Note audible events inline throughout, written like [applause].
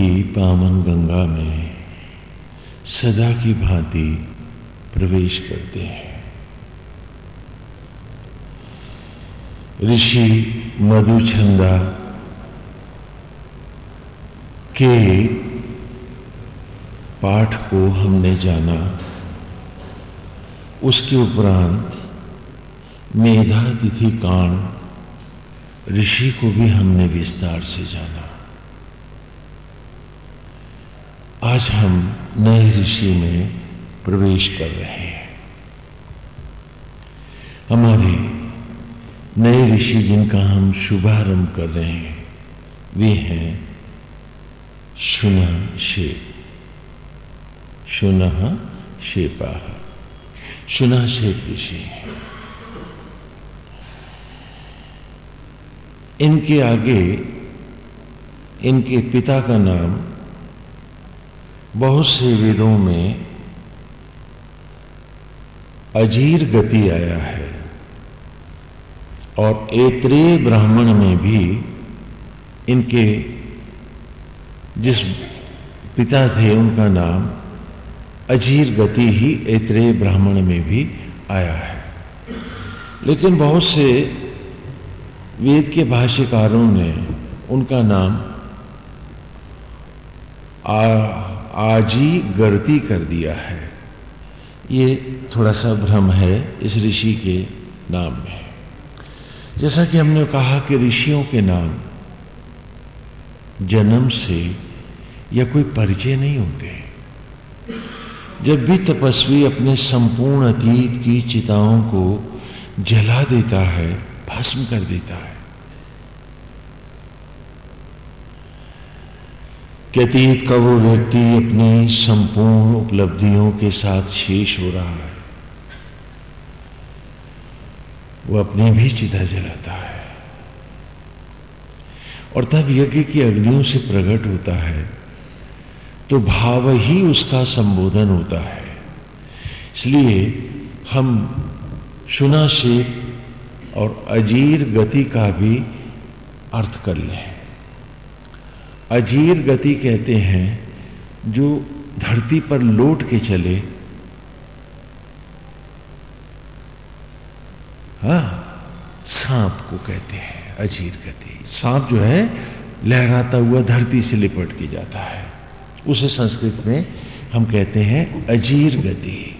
की पावन गंगा में सदा की भांति प्रवेश करते हैं। ऋषि मधुचंदा के पाठ को हमने जाना। उसके उपरांत मेधा तिथि कांड ऋषि को भी हमने विस्तार से जाना। आज हम नए ऋषि में प्रवेश कर रहे हैं। हमारे नए ऋषि जिनका हम शुभारंभ कर रहे हैं, वे हैं शुना शेप शुना शेपा। शुना शेप ऋषि इनके आगे, इनके पिता का नाम बहुत से वेदों में अजीर गति आया है और एत्रेय ब्राह्मण में भी इनके जिस पिता थे उनका नाम अजीर गति ही एत्रेय ब्राह्मण में भी आया है। लेकिन बहुत से वेद के भाष्यकारों ने उनका नाम आ, आजी गर्ती कर दिया है। ये थोड़ा सा भ्रम है, इस ऋषि के नाम में। जैसा कि हमने कहा कि ऋषियों के नाम जन्म से या कोई परिचय नहीं होते। जब भी तपस्वी अपने संपूर्ण अतीत की चिताओं को जला देता है, भस्म कर देता है। कि अतीत का वो व्यक्ति अपनी संपूर्ण उपलब्धियों के साथ शेष हो रहा है। वो अपनी भी चिता जलाता है। और तब यज्ञ की अग्नियों से प्रकट होता है तो भाव ही उसका संबोधन होता है। इसलिए हम सुना से और अजीर गति का भी अर्थ कर लें। अजीर गति कहते हैं, जो धरती पर लौट के चले। हाँ सांप को कहते हैं, अजीर गति। सांप जो है, लहराता हुआ धरती से लिपट के जाता है। उसे संस्कृत में हम कहते हैं अजीर गति।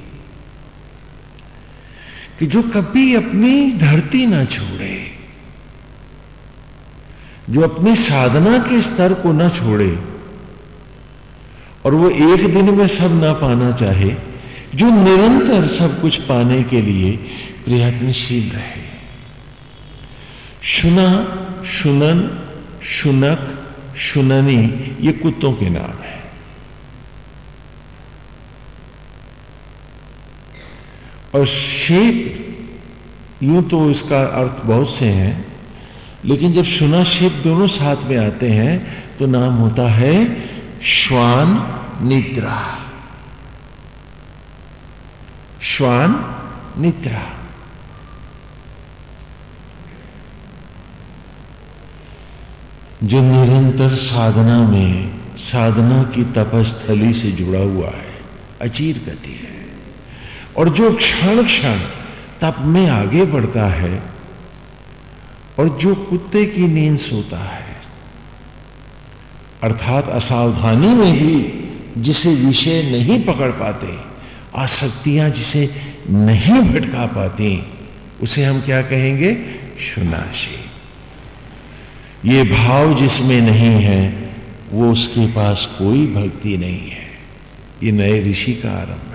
कि जो कभी अपनी धरती ना छोड़े जो अपनी साधना के स्तर को ना छोड़े और वो एक दिन में सब ना पाना चाहे, जो निरंतर सब कुछ पाने के लिए प्रयत्नशील रहे। सुना, सुनन शुनक सुननी, ये कुत्तों के नाम है। और शेप, यूँ तो इसका अर्थ बहुत से हैं लेकिन जब सुना शेप दोनों साथ में आते हैं तो नाम होता है श्वान निद्रा। श्वान निद्रा। जो निरंतर साधना में, साधना की तपस्थली से जुड़ा हुआ है, अचीर गति है। और जो क्षण क्षण तप में आगे बढ़ता है और जो कुत्ते की नींद सोता है। अर्थात असावधानी में भी जिसे विषय नहीं पकड़ पाते, आसक्तियाँ जिसे नहीं भटका पाती, उसे हम क्या कहेंगे? सुनाशी। ये भाव जिसमें नहीं है, वो उसके पास कोई भक्ति नहीं है। ये नए ऋषि का आरंभ।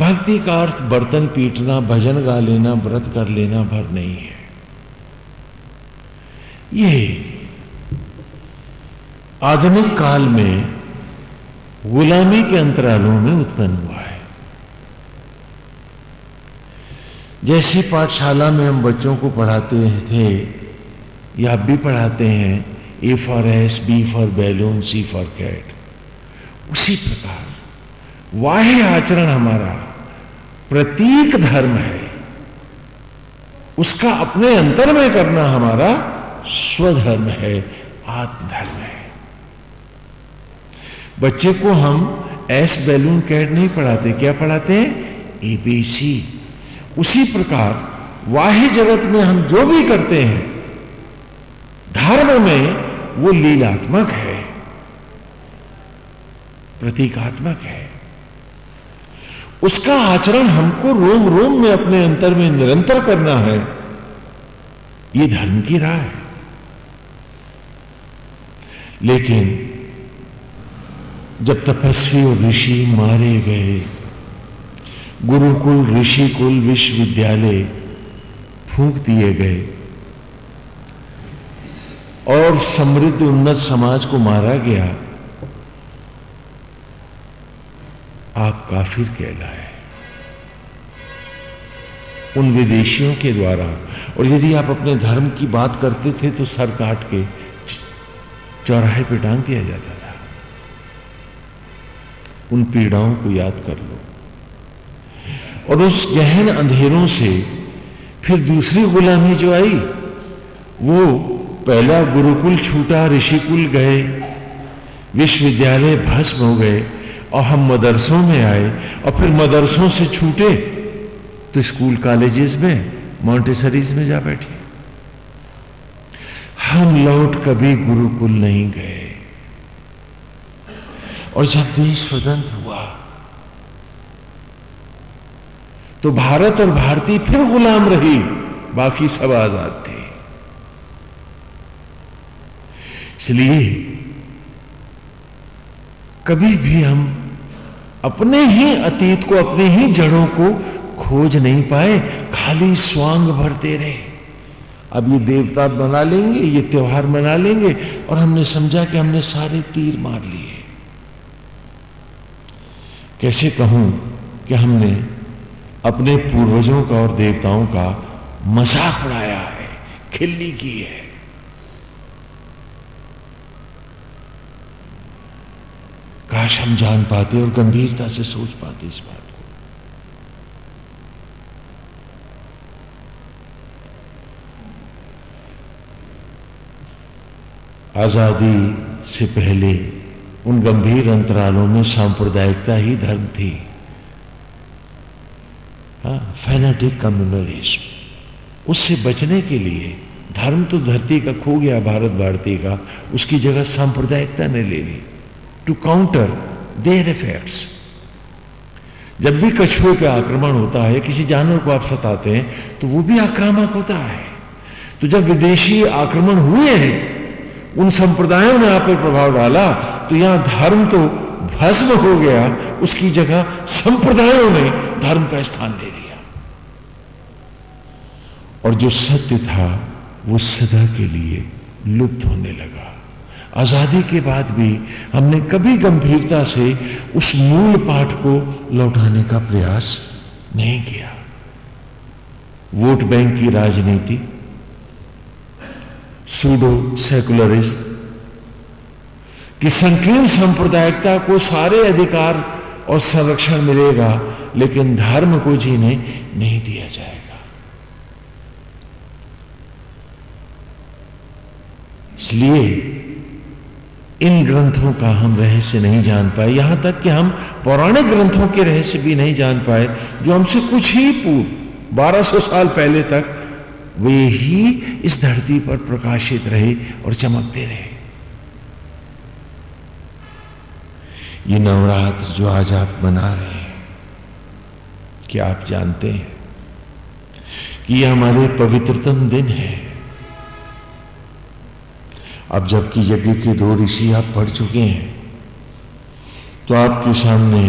भक्ति का अर्थ बर्तन पीटना, भजन गा लेना, व्रत कर लेना भर नहीं है। ये आधुनिक काल में गुलामी के अंतरालों में उत्पन्न हुआ है। जैसी पाठशाला में हम बच्चों को पढ़ाते थे, या भी पढ़ाते हैं A for S B for balloon C for cat उसी प्रकार वाह्य आचरण हमारा प्रतीक धर्म है। उसका अपने अंतर में करना हमारा स्वधर्म है, आत्मधर्म है। बच्चे को हम एस बैलून कैट नहीं पढ़ाते, क्या पढ़ाते हैं? एबीसी उसी प्रकार वाह्य जगत में हम जो भी करते हैं, धर्म में वो लीलात्मक है, प्रतीकात्मक है। उसका आचरण हमको रोम रोम में अपने अंतर में निरंतर करना है। ये धर्म की राह है। लेकिन जब तपस्वी और ऋषि मारे गए, गुरुकुल, ऋषिकुल विश्वविद्यालय फूंक दिए गए और समृद्ध उन्नत समाज को मारा गया आप काफिर कहलाए। उन विदेशियों के द्वारा, और यदि आप अपने धर्म की बात करते थे तो सर काट के चौराहे पे टांग दिया जाता था। उन पीड़ाओं को याद कर लो। और उस गहन अंधेरों से फिर दूसरी गुलामी जो आई, वो पहला गुरुकुल छूटा, ऋषिकुल गए, विश्वविद्यालय भस्म हो गए और हम मदरसों में आए और फिर मदरसों से छूटे तो स्कूल कॉलेजेस में, मॉन्टेसरीज में जा बैठे। हम लौट कभी गुरुकुल नहीं गए। और जब देश स्वतंत्र हुआ तो भारत और भारतीय फिर गुलाम रही, बाकी सब आज़ाद थे। इसलिए कभी भी हम अपने ही अतीत को, अपने ही जड़ों को खोज नहीं पाए, खाली स्वांग भरते रहे। अब ये देवता बना लेंगे, ये त्योहार मना लेंगे, और हमने समझा कि हमने सारे तीर मार लिए। कैसे कहूँ कि हमने अपने पूर्वजों का और देवताओं का मज़ाक उड़ाया है, खिल्ली की है? काश हम जान पाते और गंभीरता से सोच पाते इस बात को। आज़ादी से पहले उन गंभीर अंतरालों में सांप्रदायिकता ही धर्म थी। फैनेटिक कम्युनलिज्म उससे बचने के लिए धर्म तो धरती का खो गया भारत भारती का, उसकी जगह सांप्रदायिकता ने ले ली। टू काउंटर देर इफेक्ट्स जब भी कछुए पे आक्रमण होता है, किसी जानवर को आप सताते हैं तो वो भी आक्रामक होता है। तो जब विदेशी आक्रमण हुए हैं, उन संप्रदायों ने आप पर प्रभाव डाला तो यहाँ धर्म तो भस्म हो गया, उसकी जगह संप्रदायों ने धर्म का स्थान ले लिया। और जो सत्य था, वो सदा के लिए लुप्त होने लगा। आज़ादी के बाद भी हमने कभी गंभीरता से उस मूल पाठ को लौटाने का प्रयास नहीं किया। वोट बैंक की राजनीति, सूडो सेकुलरिज्म, कि संकीर्ण सांप्रदायिकता को सारे अधिकार और संरक्षण मिलेगा, लेकिन धर्म को जीने नहीं दिया जाएगा। इसलिए इन ग्रंथों का हम रहस्य नहीं जान पाए। यहाँ तक कि हम पौराणिक ग्रंथों के रहस्य भी नहीं जान पाए, जो हमसे कुछ ही पूर्व 1200 साल पहले तक, वे ही इस धरती पर प्रकाशित रहे और चमकते रहे। ये नवरात्र जो आज आप मना रहे हैं, क्या आप जानते हैं कि यह हमारे पवित्रतम दिन है? अब जबकि यज्ञ के दो ऋषि आप पढ़ चुके हैं तो आपके सामने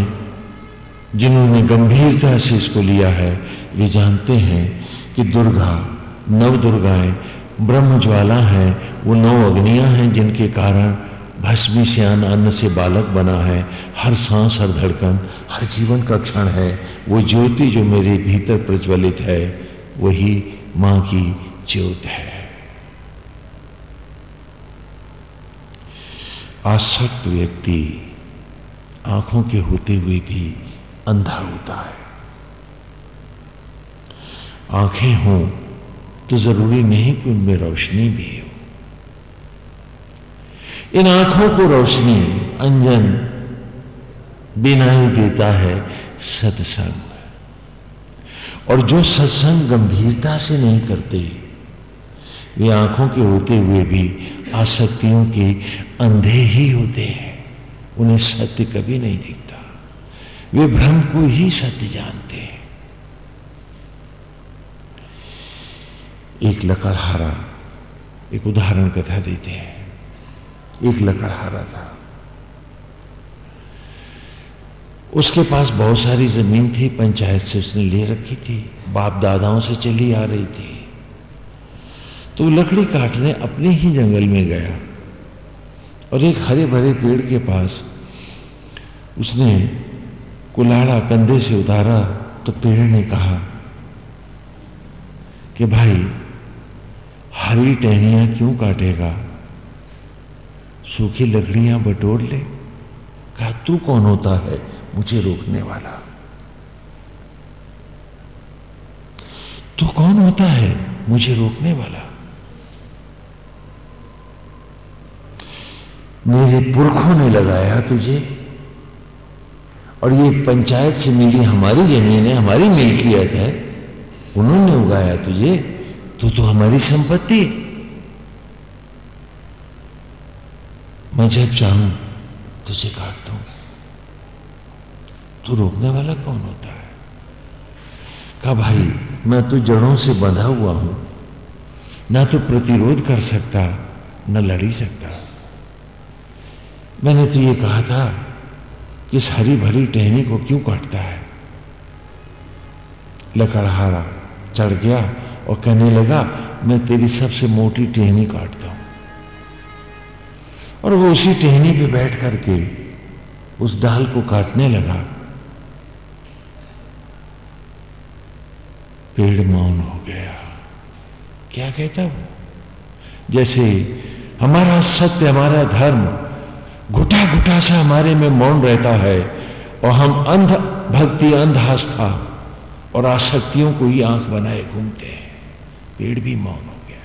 जिन्होंने गंभीरता से इसको लिया है, वे जानते हैं कि दुर्गा नव दुर्गाएँ ब्रह्म ज्वाला हैं, वो नौ अग्नियाँ हैं जिनके कारण भस्मी श्यान अन्न से बालक बना है, हर सांस, हर धड़कन, हर जीवन का क्षण है, वो ज्योति जो मेरे भीतर प्रज्वलित है, वही माँ की ज्योत है। आसक्त व्यक्ति आँखों के होते हुए भी अंधा होता है। आँखें हों तो ज़रूरी नहीं कि उनमें रोशनी भी हो। इन आँखों को रोशनी अंजन बिना ही देता है सत्संग। और जो सत्संग गंभीरता से नहीं करते, वे आँखों के होते हुए भी आसक्तियों के अंधे ही होते हैं। उन्हें सत्य कभी नहीं दिखता। वे भ्रम को ही सत्य जानते हैं। एक लकड़हारा, एक उदाहरण कथा देते हैं। एक लकड़हारा था। उसके पास बहुत सारी ज़मीन थी, पंचायत से उसने ले रखी थी। बाप दादाओं से चली आ रही थी। तो लकड़ी काटने अपने ही जंगल में गया और एक हरे भरे पेड़ के पास उसने कुलाड़ा कंधे से उतारा तो पेड़ ने कहा कि भाई, हरी टहनियाँ क्यों काटेगा? सूखी लकड़ियाँ बटोर ले। कहा, तू कौन होता है मुझे रोकने वाला? तू कौन होता है मुझे रोकने वाला? मेरे पुरखों ने लगाया तुझे। और ये पंचायत से मिली हमारी ज़मीन है, हमारी मिल्कियत है, उन्होंने उगाया तुझे तो तो हमारी संपत्ति। मैं जब चाहूँ, तुझे काट दू तू रोकने वाला कौन होता है? कहा, भाई, मैं तो जड़ों से बंधा हुआ हूँ। ना तो प्रतिरोध कर सकता, न लड़ी सकता। मैंने तो ये कहा था कि इस हरी भरी टहनी को क्यों काटता है? लकड़हारा चढ़ गया और कहने लगा, मैं तेरी सबसे मोटी टहनी काटता हूँ। और वो उसी टहनी पे बैठ करके उस डाल को काटने लगा। पेड़ मौन हो गया। क्या कहता वो जैसे हमारा सत्य, हमारा धर्म घुटा घुटा सा हमारे में मौन रहता है और हम अंध, भक्ति अंध आस्था और आसक्तियों को ही आँख बनाए घूमते हैं। पेड़ भी मौन हो गया।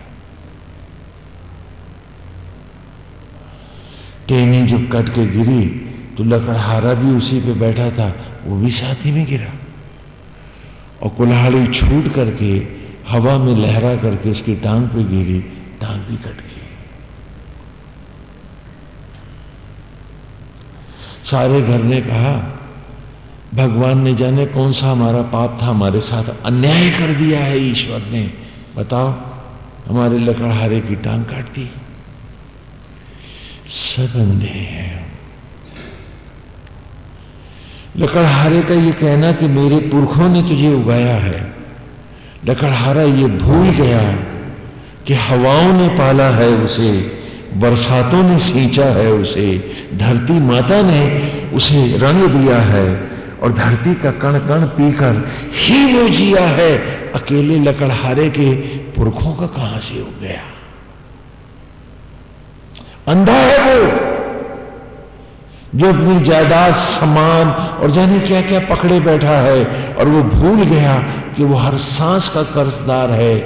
टेनी जब कट के गिरी तो लकड़हारा भी उसी पे बैठा था, वो भी साथी में गिरा। और कुल्हाड़ी छूट करके हवा में लहरा करके उसकी टांग पे गिरी, टांग भी कट गई। सारे घर ने कहा, भगवान ने जाने कौन सा हमारा पाप था हमारे साथ अन्याय कर दिया है, ईश्वर ने। बताओ, हमारे लकड़हारे की टांग काट दी। सब अंधे हैं। लकड़हारे का ये कहना कि मेरे पुरखों ने तुझे उगाया है। लकड़हारा ये भूल गया कि हवाओं ने पाला है उसे। बरसातों ने सींचा है उसे, धरती माता ने उसे रंग दिया है और धरती का कण कण पीकर ही वो जिया है। अकेले लकड़हारे के पुरखों का कहाँ से हो गया? अंधा है वो, जो अपनी जायदाद समान और जाने क्या क्या पकड़े बैठा है और वो भूल गया कि वो हर सांस का कर्जदार है।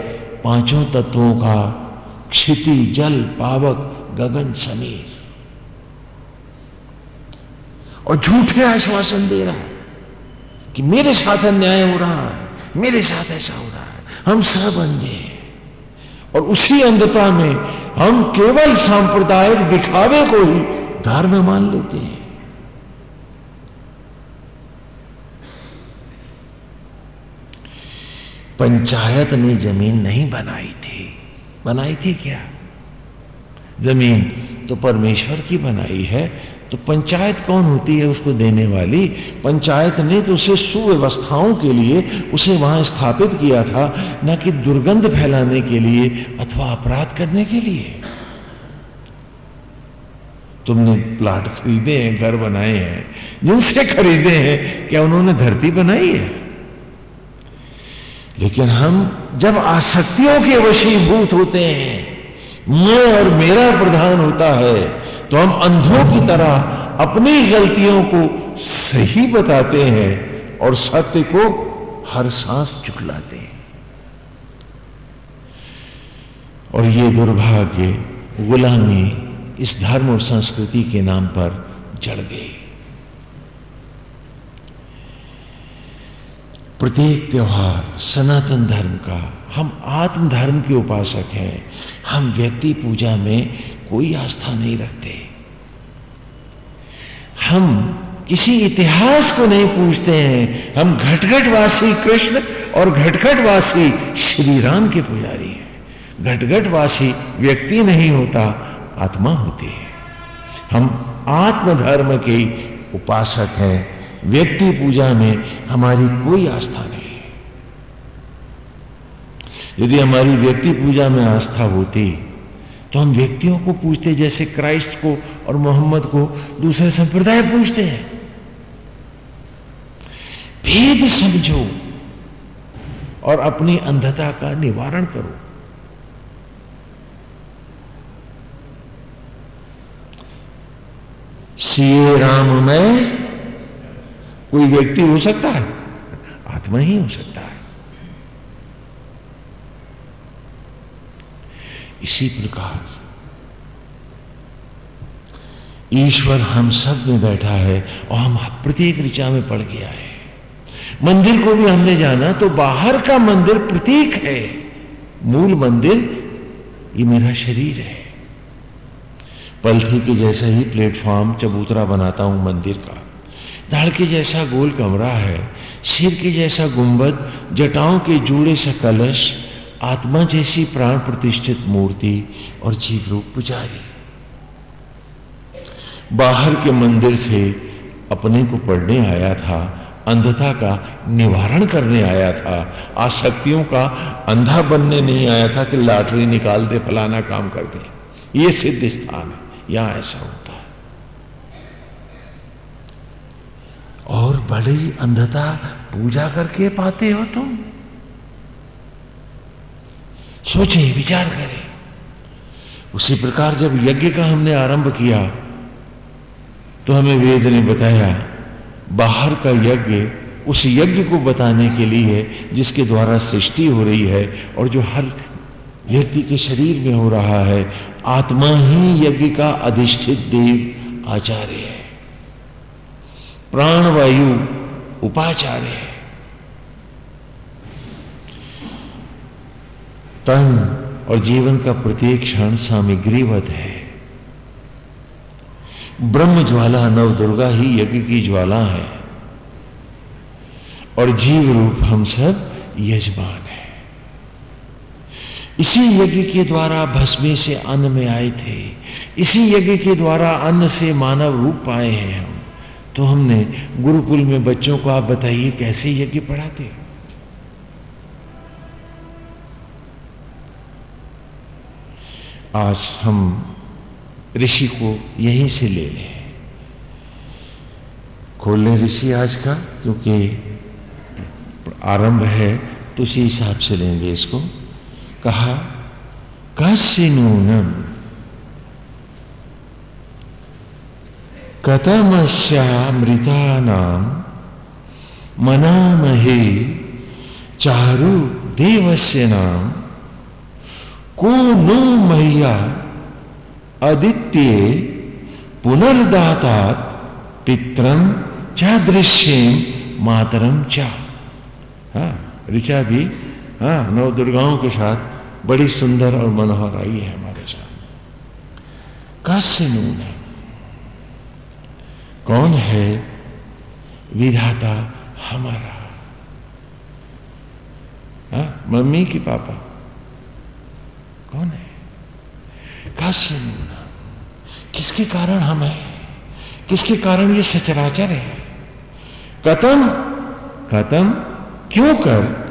पाँचों तत्वों का क्षिति, जल, पावक, गगन, समीर। और झूठे आश्वासन दे रहा है कि मेरे साथ अन्याय हो रहा है, मेरे साथ ऐसा हो रहा है, हम सब अंधे हैं। और उसी अंधता में हम केवल सांप्रदायिक दिखावे को ही धर्म मान लेते हैं। पंचायत ने ज़मीन नहीं बनाई थी। बनाई थी क्या? ज़मीन तो परमेश्वर की बनाई है तो पंचायत कौन होती है उसको देने वाली? पंचायत ने तो उसे सुव्यवस्थाओं के लिए उसे वहाँ स्थापित किया था, न कि दुर्गंध फैलाने के लिए अथवा अपराध करने के लिए। तुमने प्लाट खरीदे हैं, घर बनाए हैं, जिनसे खरीदे हैं, क्या उन्होंने धरती बनाई है? लेकिन हम जब आसक्तियों के वशीभूत होते हैं, मैं और मेरा प्रधान होता है तो हम अंधों की तरह अपनी गलतियों को सही बताते हैं और सत्य को हर सांस चुकलाते हैं। और ये दुर्भाग्य गुलामी इस धर्म और संस्कृति के नाम पर जड़ गए प्रत्येक त्यौहार सनातन धर्म का, हम आत्म धर्म के उपासक हैं। हम व्यक्ति पूजा में कोई आस्था नहीं रखते। हम किसी इतिहास को नहीं पूछते हैं। हम घटघटवासी कृष्ण और घटघटवासी श्री राम के पुजारी हैं। घटघटवासी व्यक्ति नहीं होता, आत्मा होती है। हम आत्मधर्म के उपासक हैं। व्यक्ति पूजा में हमारी कोई आस्था नहीं। यदि हमारी व्यक्ति पूजा में आस्था होती तो हम व्यक्तियों को पूछते जैसे क्राइस्ट को और मोहम्मद को दूसरे संप्रदाय पूछते हैं। भेद समझो और अपनी अंधता का निवारण करो। सीए राम में कोई व्यक्ति हो सकता है? आत्मा ही हो सकता है। इसी प्रकार ईश्वर हम सब में बैठा है और हम प्रत्येक ऋचा में पड़ गया है। मंदिर को भी हमने जाना तो बाहर का मंदिर प्रतीक है। मूल मंदिर, ये मेरा शरीर है। पलथी के जैसे ही प्लेटफॉर्म चबूतरा बनाता हूँ मंदिर का दाढ़ के जैसा गोल कमरा है, सिर के जैसा गुंबद, जटाओं के जूड़े सा कलश, आत्मा जैसी प्राण प्रतिष्ठित मूर्ति और जीव रूप पुजारी। बाहर के मंदिर से अपने को पढ़ने आया था, अंधता का निवारण करने आया था, आसक्तियों का अंधा बनने नहीं आया था कि लाटरी निकाल दे, फलाना काम कर दे। ये सिद्ध स्थान है, यहाँ ऐसा होता है। और बड़ी अंधता पूजा करके पाते हो तुम? सोचे विचार करें। उसी प्रकार जब यज्ञ का हमने आरंभ किया तो हमें वेद ने बताया, बाहर का यज्ञ उस यज्ञ को बताने के लिए है जिसके द्वारा सृष्टि हो रही है और जो हर व्यक्ति के शरीर में हो रहा है, आत्मा ही यज्ञ का अधिष्ठित देव आचार्य है। प्राणवायु उपाचार्य है। तन और जीवन का प्रत्येक क्षण सामग्रीवत है। ब्रह्म ज्वाला नव दुर्गा ही यज्ञ की ज्वाला है। और जीव रूप हम सब यजमान है। इसी यज्ञ के द्वारा भस्मे से अन्न में आए थे। इसी यज्ञ के द्वारा अन्न से मानव रूप पाए हैं हम। तो हमने गुरुकुल में बच्चों को आप बताइए कैसे यज्ञ पढ़ाते आज हम ऋषि को यहीं से ले लें। खोल लें ऋषि आज का, क्योंकि आरंभ है तो उसी हिसाब से लेंगे इसको। कहा कस्य नूनम कतमस्यामृता नाम मनामहे चारु देवस्य नाम। को नो मैया आदित्य पुनर्दाता पित्रम चा दृश्यम मातरम चा। हाँ ऋचा भी हाँ नव दुर्गाओं के साथ बड़ी सुंदर और मनोहर आई है हमारे साथ कस्य नून है कौन है विधाता हमारा? हाँ मम्मी की पापा। कौन है? कासिम किसके कारण हम हैं? किसके कारण ये सचराचर है? कतम कतम क्यों कर?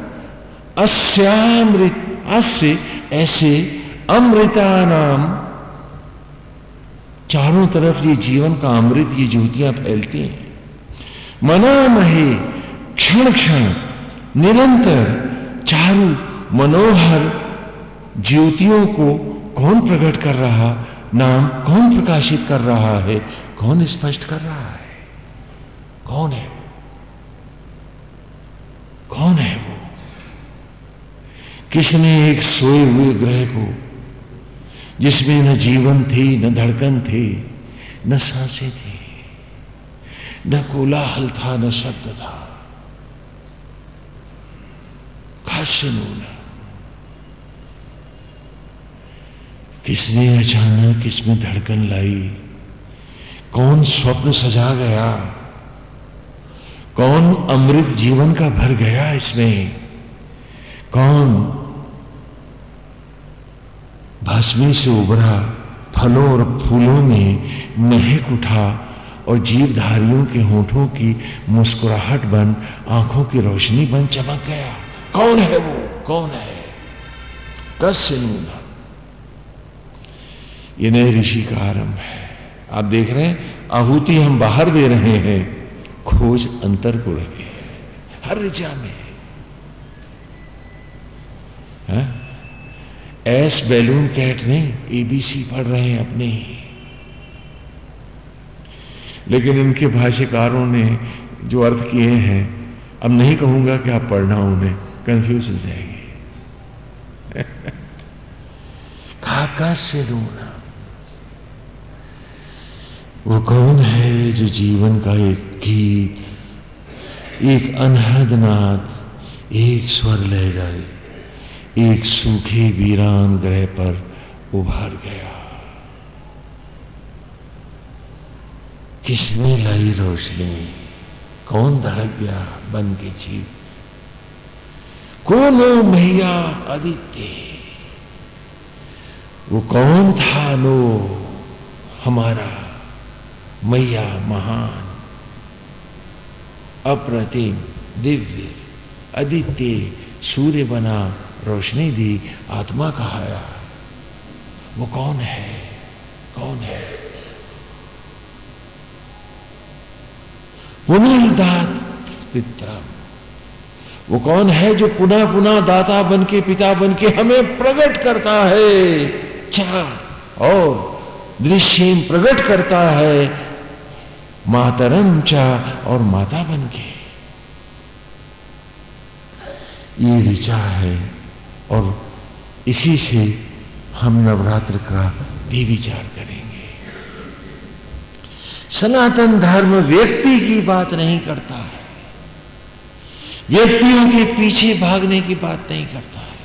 अस्यामृत, अस्य, ऐसे अमृता नाम चारों तरफ़ ये जीवन का अमृत, ये ज्योतियाँ फैलती हैं। मना महे, क्षण क्षण, निरंतर चारु मनोहर ज्योतियों को कौन प्रकट कर रहा, नाम कौन प्रकाशित कर रहा है, कौन स्पष्ट कर रहा है? कौन है? वो कौन है वो? किसने एक सोए हुए ग्रह को जिसमें न जीवन थी, न धड़कन थी, न साँसें थी, न कोलाहल था, न शब्द था। खास्य नून। किसने अचानक इसमें धड़कन लाई? कौन स्वप्न सजा गया? कौन अमृत जीवन का भर गया इसमें? कौन भस्मी से उभरा, फलों और फूलों में महक उठा और जीवधारियों के होठों की मुस्कुराहट बन आँखों की रोशनी बन चमक गया। कौन है वो? कौन है? कस्य नूना। ये नए ऋषि का आरंभ है। आप देख रहे हैं, आहूति हम बाहर दे रहे हैं। खोज अंतर को रहे रखे हर ऋचा में। है? एस बैलून कैट नहीं एबीसी पढ़ रहे हैं अपने। लेकिन इनके भाष्यकारों ने जो अर्थ किए हैं, अब नहीं कहूँगा कि आप पढ़ना उन्हें कंफ्यूज हो जाएँगे। [laughs] काका से रोना। वो कौन है जो जीवन का एक गीत, एक अनहद नाद, एक स्वर लहराए? एक सूखे वीरान ग्रह पर उभार गया। किसने लाई रोशनी? कौन धड़क गया बन के जीव? कौन मैया आदित्य? वो कौन था लो हमारा मैया महान? अप्रतिम दिव्य आदित्य सूर्य बना रोशनी दी, आत्मा कहाया वो कौन है? कौन है? पुनर्दात पिता वो कौन है जो पुनः पुनः दाता बन के पिता बन के हमें प्रकट करता है? क्या और दृश्य प्रकट करता है, मातरम चा और माता बन के ये ऋचा है। और इसी से हम नवरात्र का भी विचार करेंगे। सनातन धर्म व्यक्ति की बात नहीं करता है। व्यक्तियों के पीछे भागने की बात नहीं करता है।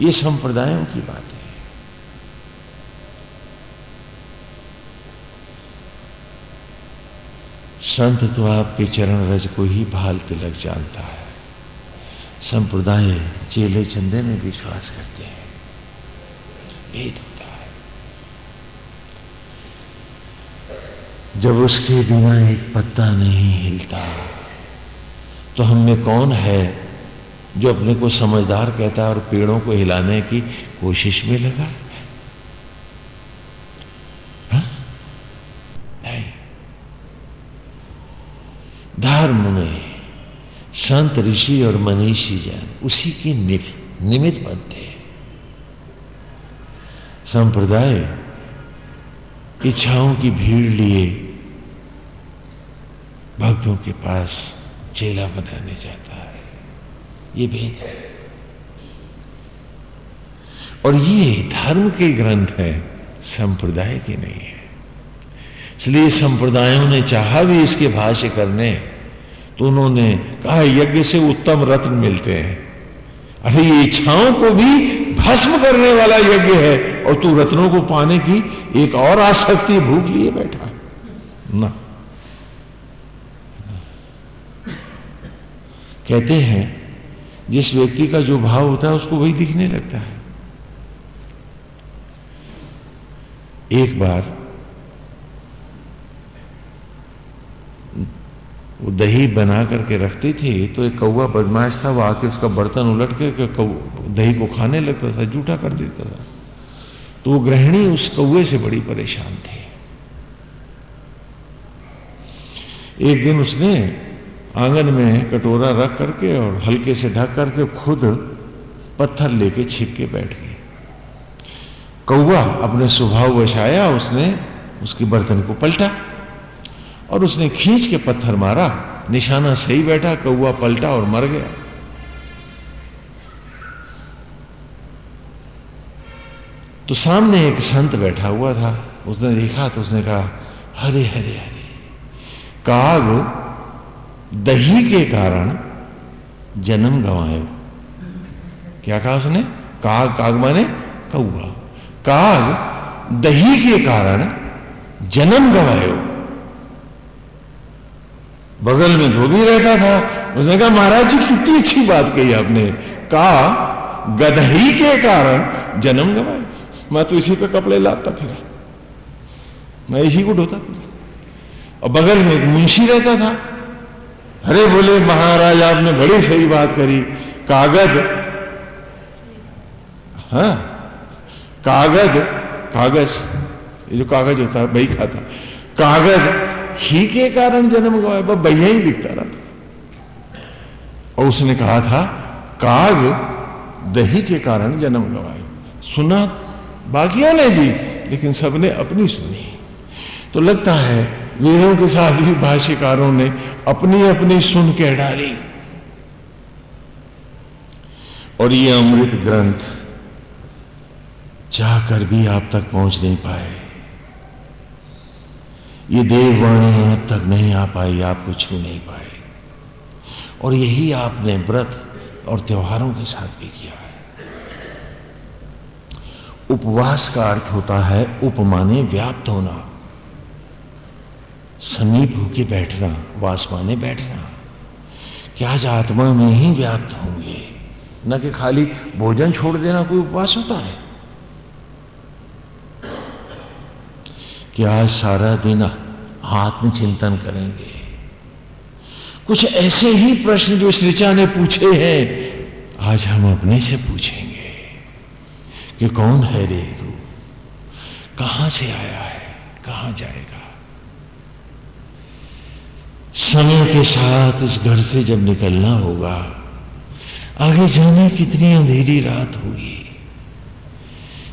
ये संप्रदायों की बात है। संत तो आपके चरण रज को ही भाल तिलक जानता है। संप्रदाय चेले चंदे में विश्वास करते हैं। भेद होता है। जब उसके बिना एक पत्ता नहीं हिलता तो हमने कौन है जो अपने को समझदार कहता है और पेड़ों को हिलाने की कोशिश में लगा हा? नहीं। धर्म में संत ऋषि और मनीषी जन उसी के निमित्त बनते हैं। संप्रदाय इच्छाओं की भीड़ लिए भक्तों के पास चेला बनाने जाता है। ये भेद है। और ये धर्म के ग्रंथ है, संप्रदाय के नहीं है। इसलिए संप्रदायों ने चाहा भी इसके भाष्य करने। तो उन्होंने कहा, यज्ञ से उत्तम रत्न मिलते हैं। अरे, ये इच्छाओं को भी भस्म करने वाला यज्ञ है, और तू रत्नों को पाने की एक और आसक्ति भूख लिए बैठा है। ना। कहते हैं, जिस व्यक्ति का जो भाव होता है, उसको वही दिखने लगता है। एक बार वो दही बना करके रखती थी तो एक कौआ बदमाश था, वो आके उसका बर्तन उलट के दही को खाने लगता था, जूठा कर देता था। तो वो गृहिणी उस कौए से बड़ी परेशान थी। एक दिन उसने आँगन में कटोरा रख करके और हल्के से ढक करके खुद पत्थर लेके छिप के बैठ गई। कौआ अपने स्वभाव वशाया उसने उसके बर्तन को पलटा। और उसने खींच के पत्थर मारा, निशाना सही बैठा कौआ पलटा और मर गया। तो सामने एक संत बैठा हुआ था। उसने देखा तो उसने कहा, हरे हरे हरे, काग दही के कारण जन्म गंवायो क्या कहा उसने? काग काग माने कौआ काग दही के कारण जन्म गंवायो बगल में धोबी रहता था। उसने कहा, महाराज जी, कितनी अच्छी बात कही आपने। कहा गदही के कारण जन्म गवाए। मैं तो इसी पे कपड़े लाता फिर। मैं इसी को ढोता और बगल में एक मुंशी रहता था। अरे बोले, महाराज, आपने बड़ी सही बात करी। कागज़ हाँ कागज़ कागज़, ये जो कागज़ होता है, बही खाता। कागज़ ही के कारण जन्म गवाया भैया ही दिखता रहता और उसने कहा था, काग दही के कारण जन्म गवाए सुना बाकियों ने भी, लेकिन सबने अपनी सुनी। तो लगता है, वीरों के साथ ही भाष्यकारों ने अपनी अपनी सुन के डाली। और ये अमृत ग्रंथ चाहकर भी आप तक पहुँच नहीं पाए। ये देववाणी आप तक नहीं आ पाई आपको छू नहीं पाए। और यही आपने व्रत और त्योहारों के साथ भी किया है। उपवास का अर्थ होता है उपमाने व्याप्त होना, समीप होके बैठना वास माने बैठना। क्या आज आत्मा में ही व्याप्त होंगे? न कि खाली भोजन छोड़ देना कोई उपवास होता है? कि आज सारा दिन आत्मचिंतन करेंगे? कुछ ऐसे ही प्रश्न जो श्रीचा ने पूछे हैं, आज हम अपने से पूछेंगे कि कौन है रे तू? कहाँ से आया है? कहाँ जाएगा? समय के साथ इस घर से जब निकलना होगा, आगे जाने कितनी अंधेरी रात होगी?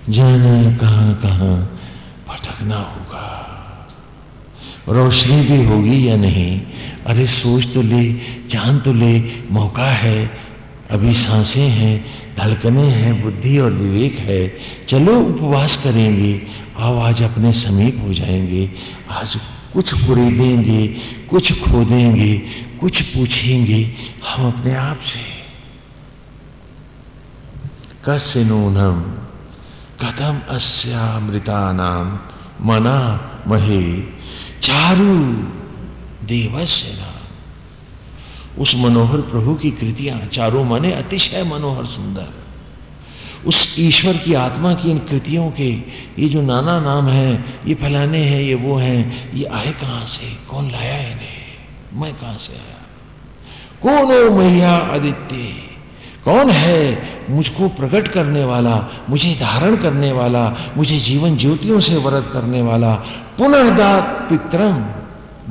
जाने कहाँ कहाँ भटकना होगा। रोशनी भी होगी या नहीं? अरे, सोच तो ले, जान तो ले, मौका है। अभी साँसें हैं, धड़कने हैं, बुद्धि और विवेक है। चलो, उपवास करेंगे। आओ आज अपने समीप हो जाएँगे। आज कुछ खरीदेंगे कुछ खोदेंगे कुछ पूछेंगे हम अपने आप से। कस्य नूनम कथम अस्यामृता नाम मना महे चारु देवस्य नाम। उस मनोहर प्रभु की कृतियाँ चारों माने अतिशय मनोहर सुंदर। उस ईश्वर की आत्मा की इन कृतियों के ये जो नाना नाम है, ये फलाने हैं, ये वो हैं, ये आए कहाँ से? कौन लाया इन्हें? मैं कहाँ से आया? कौन हो मैया आदित्य? कौन है मुझको प्रकट करने वाला, मुझे धारण करने वाला, मुझे जीवन ज्योतियों से वरद करने वाला? पुनर्दात पितरम।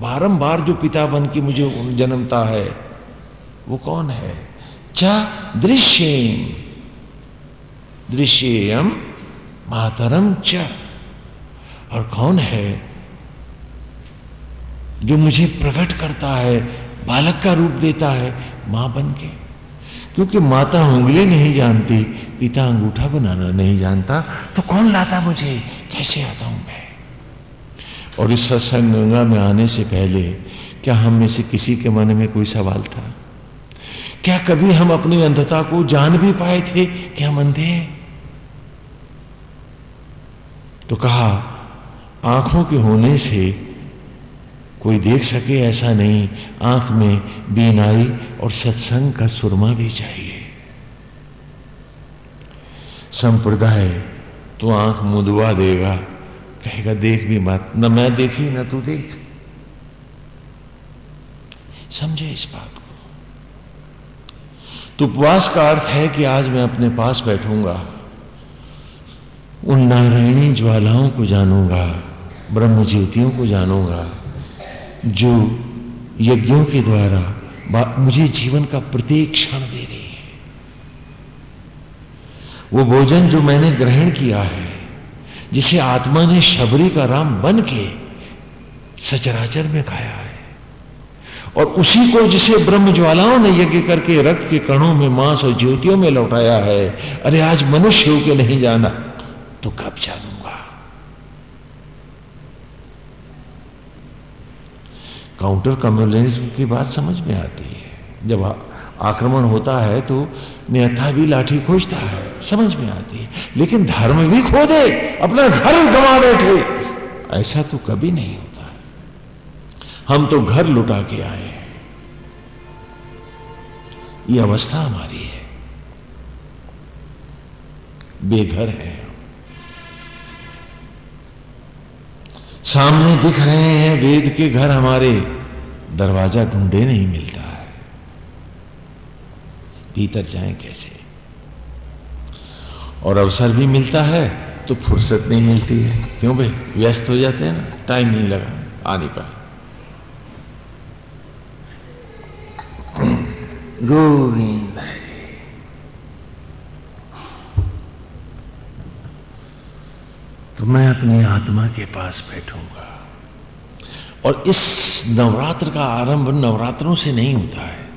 बारंबार जो पिता बन के मुझे जन्मता है, वो कौन है? चा दृश्य दृश्यम मातरम च। और कौन है जो मुझे प्रकट करता है, बालक का रूप देता है, माँ बन के? क्योंकि माता उंगली नहीं जानती, पिता अंगूठा बनाना नहीं जानता तो कौन लाता मुझे? कैसे आता हूँ मैं? और इस सत्संग गंगा में आने से पहले, क्या हम में से किसी के मन में कोई सवाल था? क्या कभी हम अपनी अंधता को जान भी पाए थे? कि हम अंधे हैं तो कहा, आँखों के होने से कोई देख सके ऐसा नहीं, आँख में बीनाई और सत्संग का सुरमा भी चाहिए। संप्रदाय तो आँख मुदवा देगा। कहेगा, देख भी मत, न मैं देखी, न तू देख। समझे इस बात को। तो उपवास का अर्थ है कि आज मैं अपने पास बैठूँगा, उन नारायणी ज्वालाओं को जानूँगा ब्रह्म ज्योतियों को जानूँगा जो यज्ञों के द्वारा मुझे जीवन का प्रत्येक क्षण दे रही है। वो भोजन जो मैंने ग्रहण किया है, जिसे आत्मा ने शबरी का राम बन के सचराचर में खाया है, और उसी को जिसे ब्रह्म ज्वालाओं ने यज्ञ करके रक्त के कणों में, मांस और ज्योतियों में लौटाया है, अरे आज मनुष्य हो के नहीं जाना तो कब जानूँगा? काउंटर कम्युनलिज्म की बात समझ में आती है। जब आक्रमण होता है तो नियथा भी लाठी खोजता है, समझ में आती है। लेकिन धर्म भी खो दे अपना घर गंवा बैठे। ऐसा तो कभी नहीं होता। हम तो घर लुटा के आए हैं। ये अवस्था हमारी है। बेघर है। सामने दिख रहे हैं वेद के घर हमारे। दरवाज़ा ढूंढे नहीं मिलता है। भीतर जाए कैसे? और अवसर भी मिलता है तो फुर्सत नहीं मिलती है। क्यों भाई? व्यस्त हो जाते हैं ना। टाइम नहीं लगा। आ नहीं पाए गोविंद तो मैं अपनी आत्मा के पास बैठूँगा। और इस नवरात्र का आरंभ नवरात्रों से नहीं होता है,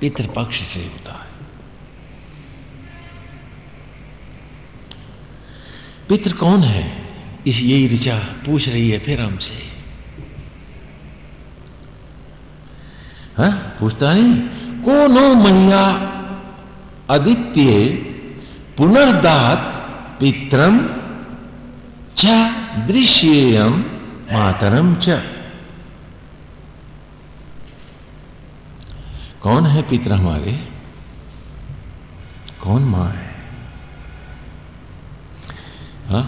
पितृपक्ष से होता है। पितृ कौन है? इस यही ऋचा पूछ रही है फिर हमसे। हाँ पूछता नहीं। को नो मैया आदित्य पुनर्दात पित्रम च दृश्येयम मातरम च। कौन है पितर हमारे? कौन माँ है? हा?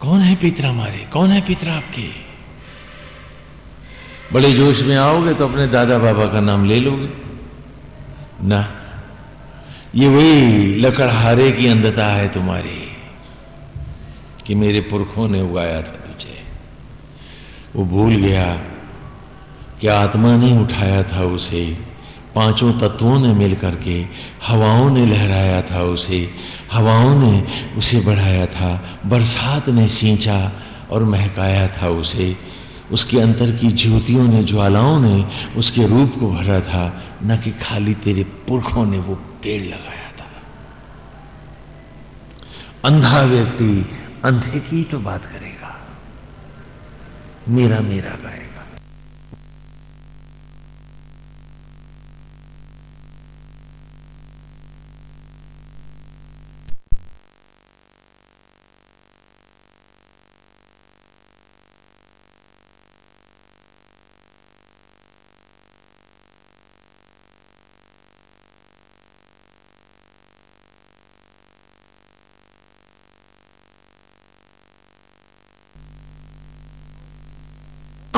कौन है पितर हमारे? कौन है पितर आपके? बड़े जोश में आओगे तो अपने दादा बाबा का नाम ले लोगे। ना। ये वही लकड़हारे की अंधता है तुम्हारी। कि मेरे पुरखों ने उगाया था तुझे। वो भूल गया कि आत्मा ने उठाया था उसे, पाँचों तत्वों ने मिलकर के, हवाओं ने लहराया था उसे, हवाओं ने उसे बढ़ाया था, बरसात ने सींचा और महकाया था उसे, उसके अंतर की ज्योतियों ने, ज्वालाओं ने उसके रूप को भरा था, न कि खाली तेरे पुरखों ने वो पेड़ लगाया था। अंधा व्यक्ति अंधे की तो बात करेगा। मेरा मेरा गाएगा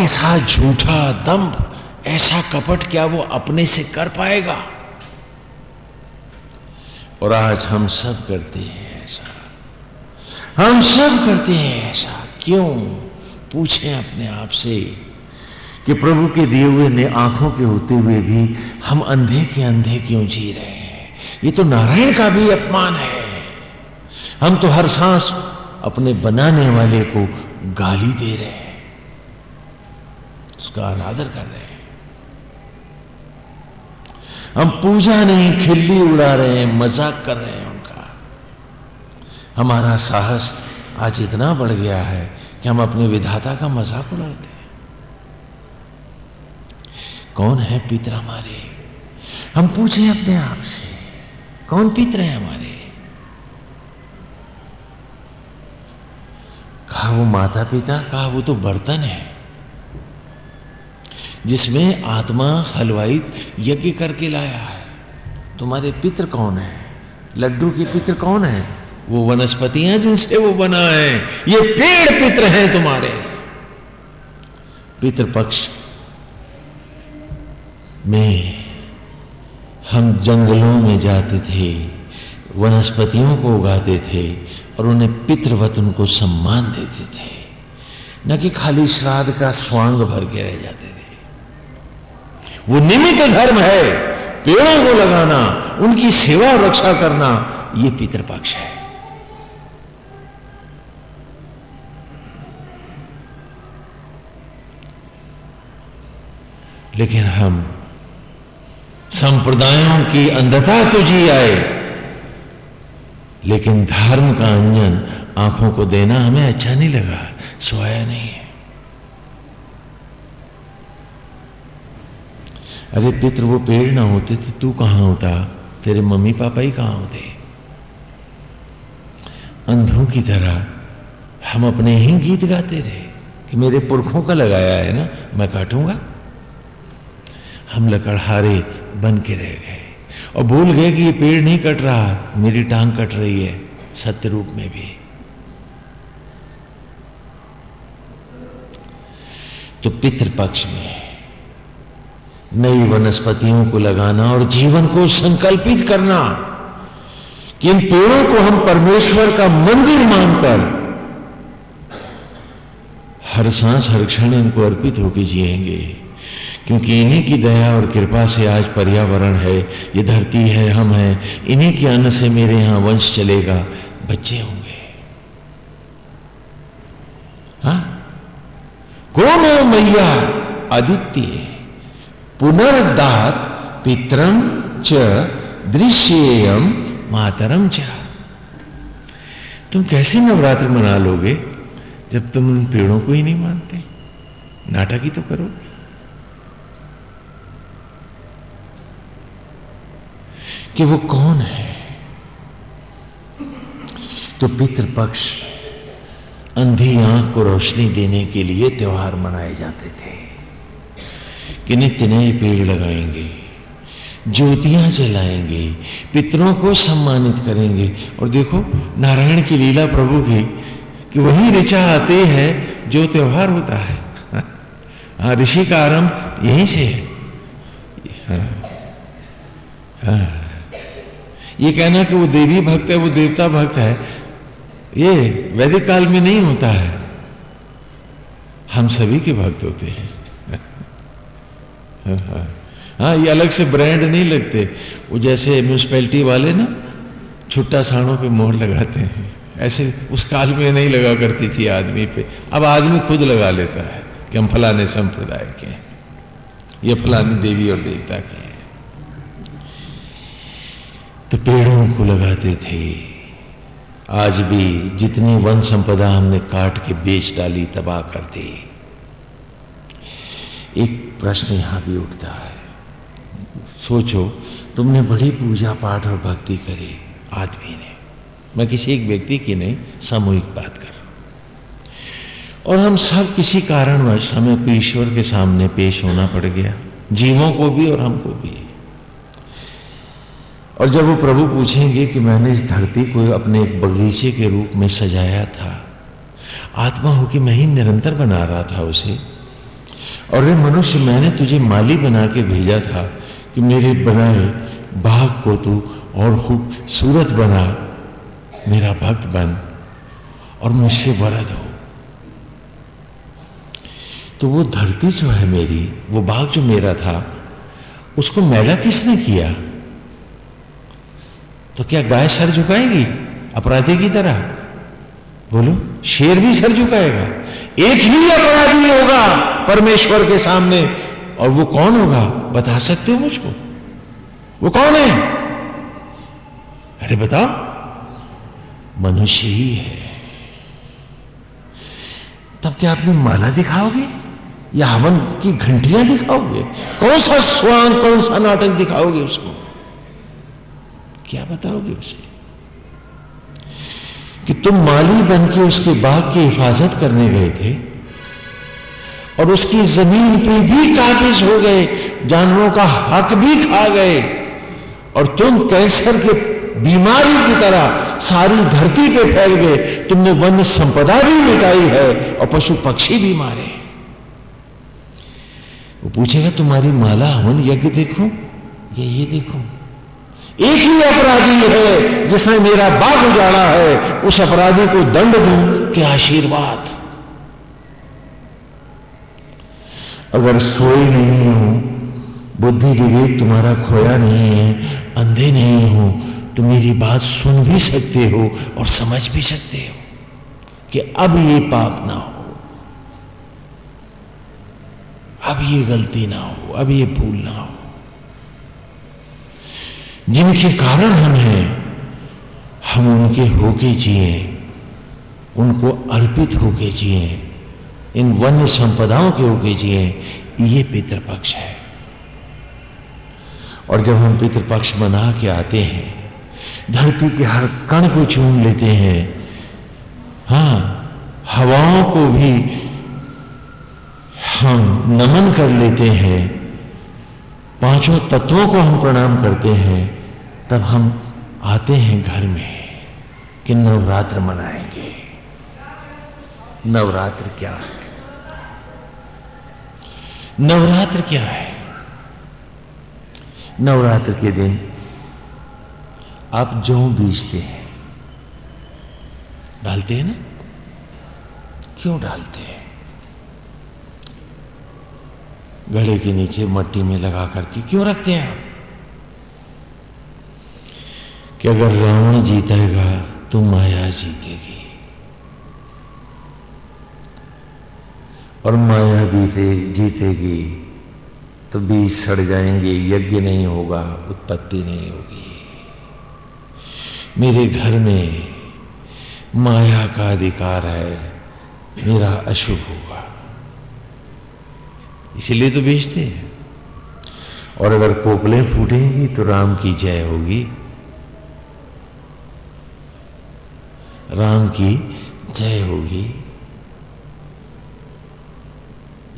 ऐसा झूठा दंभ ऐसा कपट क्या वो अपने से कर पाएगा? और आज हम सब करते हैं ऐसा। हम सब करते हैं ऐसा। क्यों? पूछें अपने आप से कि प्रभु के दिए हुए ने आँखों के होते हुए भी हम अंधे के अंधे क्यों जी रहे हैं? ये तो नारायण का भी अपमान है। हम तो हर सांस अपने बनाने वाले को गाली दे रहे हैं। उसका अनादर कर रहे हैं। हम पूजा नहीं, खिल्ली उड़ा रहे हैं, मज़ाक कर रहे हैं उनका। हमारा साहस आज इतना बढ़ गया है कि हम अपने विधाता का मज़ाक उड़ाते हैं। कौन है पितर हमारे? हम पूछे अपने आप से, कौन पितर है हमारे? कहा वो माता पिता कहा वो तो बर्तन है। जिसमें आत्मा हलवाई यज्ञ करके लाया है। तुम्हारे पित्र कौन है? लड्डू के पित्र कौन है? वो वनस्पतियाँ जिनसे वो बना है। ये पेड़ पित्र हैं तुम्हारे। पितृपक्ष, में हम जंगलों में जाते थे, वनस्पतियों को उगाते थे और उन्हें पितृवत उनको सम्मान देते थे। न कि खाली श्राद्ध का स्वांग भर के रह जाते वो निमित्त धर्म है। पेड़ों को लगाना, उनकी सेवा रक्षा करना, ये पितृपक्ष है। लेकिन हम संप्रदायों की अंधता तो जी आए, लेकिन धर्म का अंजन आँखों को देना हमें अच्छा नहीं लगा, सोया नहीं है। अरे पित्र वो पेड़ ना होते तो तू कहाँ होता? तेरे मम्मी पापा ही कहाँ होते? अंधों की तरह हम अपने ही गीत गाते रहे कि मेरे पुरखों का लगाया है ना, मैं काटूँगा। हम लकड़हारे बन के रह गए। और भूल गए कि ये पेड़ नहीं कट रहा, मेरी टांग कट रही है, सत्य रूप में भी। तो पितृपक्ष में नई वनस्पतियों को लगाना और जीवन को संकल्पित करना कि इन पेड़ों को हम परमेश्वर का मंदिर मानकर हर सांस हर क्षण इनको अर्पित होकर जिएँगे। क्योंकि इन्हीं की दया और कृपा से आज पर्यावरण है, ये धरती है, हम हैं। इन्हीं के अन्न से मेरे यहाँ वंश चलेगा, बच्चे होंगे। हा? कौन हो मैया आदित्य? पुनर्दात पितरम च दृश्यम मातरम च। तुम कैसे नवरात्र मना लोगे जब तुम उन पेड़ों को ही नहीं मानते? नाटक ही तो करो कि वो कौन है? तो पितृपक्ष अंधी आँख को रोशनी देने के लिए त्योहार मनाए जाते थे। कि नित्य नए पेड़ लगाएँगे ज्योतियाँ जलाएँगे पितरों को सम्मानित करेंगे। और देखो नारायण की लीला प्रभु की कि वही ऋचा आते हैं जो त्योहार होता है। [laughs] हाँ ऋषि का आरंभ यहीं से है। हाँ, हाँ, ये कहना कि वो देवी भक्त है वो देवता भक्त है ये वैदिक काल में नहीं होता है। हम सभी के भक्त होते हैं। हाँ ये अलग से ब्रांड नहीं लगते। वो जैसे म्यूनसिपैलिटी वाले ना, छुट्टा साड़ों पे मोहर लगाते हैं। ऐसे उस काल में नहीं लगा करती थी आदमी पे। अब आदमी खुद लगा लेता है कि हम फलाने संप्रदाय के हैं। ये फलानी देवी और देवता के हैं। तो पेड़ों को लगाते थे। आज भी जितनी वन संपदा हमने काट के बेच डाली, तबाह कर दी। एक प्रश्न यहाँ भी उठता है। सोचो, तुमने बड़ी पूजा पाठ और भक्ति करी, आदमी ने। मैं किसी एक व्यक्ति की नहीं, सामूहिक बात कर रहा और हम सब किसी कारणवश हमें ईश्वर के सामने पेश होना पड़ गया, जीवों को भी और हमको भी। और जब वो प्रभु पूछेंगे कि मैंने इस धरती को अपने एक बगीचे के रूप में सजाया था, आत्मा हो कि मैं ही निरंतर बना रहा था उसे और रे मनुष्य, मैंने तुझे माली बना के भेजा था कि मेरे बनाए बाघ को तू और खूबसूरत बना, मेरा भक्त बन और मुझसे वरद हो। तो वो धरती जो है मेरी, वो बाघ जो मेरा था, उसको मैला किसने किया? तो क्या गाय सर झुकाएगी? अपराधी की तरह। बोलो, शेर भी सर झुकाएगा? एक ही अपराधी होगा परमेश्वर के सामने। और वो कौन होगा? बता सकते हो मुझको? वो कौन है? अरे बताओ। मनुष्य ही है। तब क्या आपने माला दिखाओगे? या हवन की घंटियाँ दिखाओगे? कौन सा स्वांग, कौन सा नाटक दिखाओगे उसको? क्या बताओगे उसे? कि तुम माली बन के उसके बाग की हिफाजत करने गए थे और उसकी ज़मीन पे भी काबिज हो गए, जानवरों का हक भी खा गए। और तुम कैंसर के बीमारी की तरह सारी धरती पे फैल गए। तुमने वन संपदा भी मिटाई है और पशु पक्षी भी मारे। वो पूछेगा, तुम्हारी माला हवन यज्ञ देखूँ या ये देखूँ? एक ही अपराधी है जिसने मेरा बाग उजाड़ा है, उस अपराधी को दंड दूँ कि आशीर्वाद। अगर सोई नहीं हो, बुद्धि विवेक तुम्हारा खोया नहीं है, अंधे नहीं हो तो मेरी बात सुन भी सकते हो और समझ भी सकते हो कि अब ये पाप ना हो। अब ये गलती ना हो, अब ये भूल ना हो। जिनके कारण हम हैं, हम उनके होके जिए, उनको अर्पित होके जिए, इन वन्य संपदाओं के होके जिए, ये पितृपक्ष है। और जब हम पितृपक्ष मना के आते हैं, धरती के हर कण को चूम लेते हैं हाँ हवाओं को भी हम नमन कर लेते हैं, पाँचों तत्वों को हम प्रणाम करते हैं तब हम आते हैं घर में कि नवरात्र मनाएँगे। नवरात्र क्या है? नवरात्र क्या है? नवरात्र के दिन आप जौ बीजते हैं। डालते हैं ना? क्यों डालते हैं? घड़े के नीचे मट्टी में लगा करके क्यों रखते हैं आप? कि अगर रावण जीतेगा तो माया जीतेगी। और माया बीते, जीतेगी तो बीज सड़ जाएँगे, यज्ञ नहीं होगा, उत्पत्ति नहीं होगी। मेरे घर में माया का अधिकार है, मेरा अशुभ होगा। इसलिए तो बेचते हैं। और अगर कोपलें फूटेंगी तो राम की जय होगी। राम की जय होगी।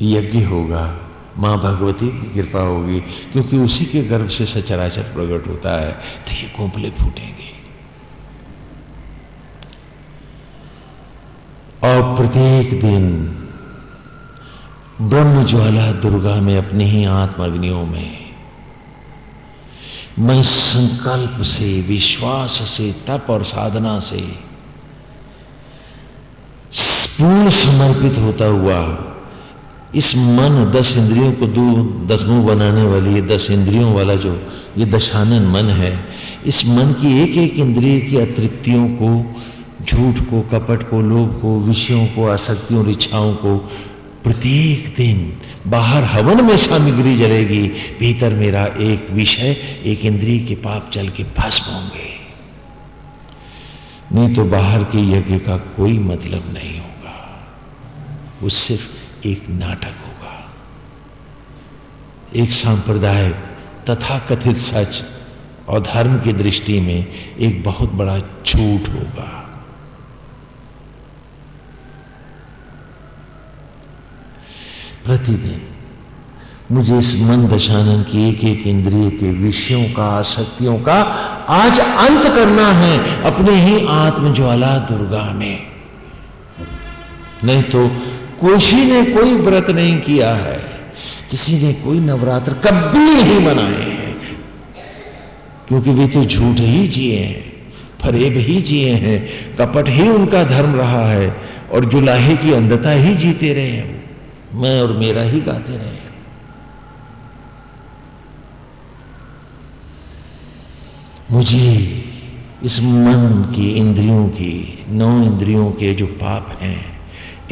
यज्ञ होगा, माँ भगवती की कृपा होगी, क्योंकि उसी के गर्भ से सचराचर प्रकट होता है। तो ये कोपले फूटेंगे। और प्रत्येक दिन ब्रह्म ज्वाला दुर्गा में अपनी ही आत्माग्नियों में मैं संकल्प से, विश्वास से, तप और साधना से पूर्ण समर्पित होता हुआ, इस मन दस इंद्रियों को दो दसमों बनाने वाली दस इंद्रियों वाला जो, ये दशानन मन है, इस मन की एक एक इंद्रिय की अतृप्तियों को, झूठ को, कपट को, लोभ को, विषयों को, आसक्तियों इच्छाओं को, प्रत्येक दिन बाहर हवन में सामग्री जलेगी, भीतर मेरा एक विषय एक इंद्रिय के पाप चल के भस्म होंगे। नहीं तो बाहर के यज्ञ का कोई मतलब नहीं होगा। वो सिर्फ़ एक नाटक होगा। एक सांप्रदायिक तथा कथित सच और धर्म की दृष्टि में एक बहुत बड़ा झूठ होगा। प्रतिदिन मुझे इस मन दशानन की एक एक इंद्रिय के विषयों का, आसक्तियों का आज अंत करना है अपने ही आत्मज्वाला दुर्गा में। नहीं तो कोशी ने कोई व्रत नहीं किया है। किसी ने कोई नवरात्र कभी नहीं मनाए हैं। क्योंकि वे तो झूठ ही जिए हैं, फरेब ही जिए हैं, कपट ही उनका धर्म रहा है और जुलाहे की अंधता ही जीते रहे हैं। मैं और मेरा ही गाते रहे हैं। मुझे इस मन की इंद्रियों की, नौ इंद्रियों के जो पाप हैं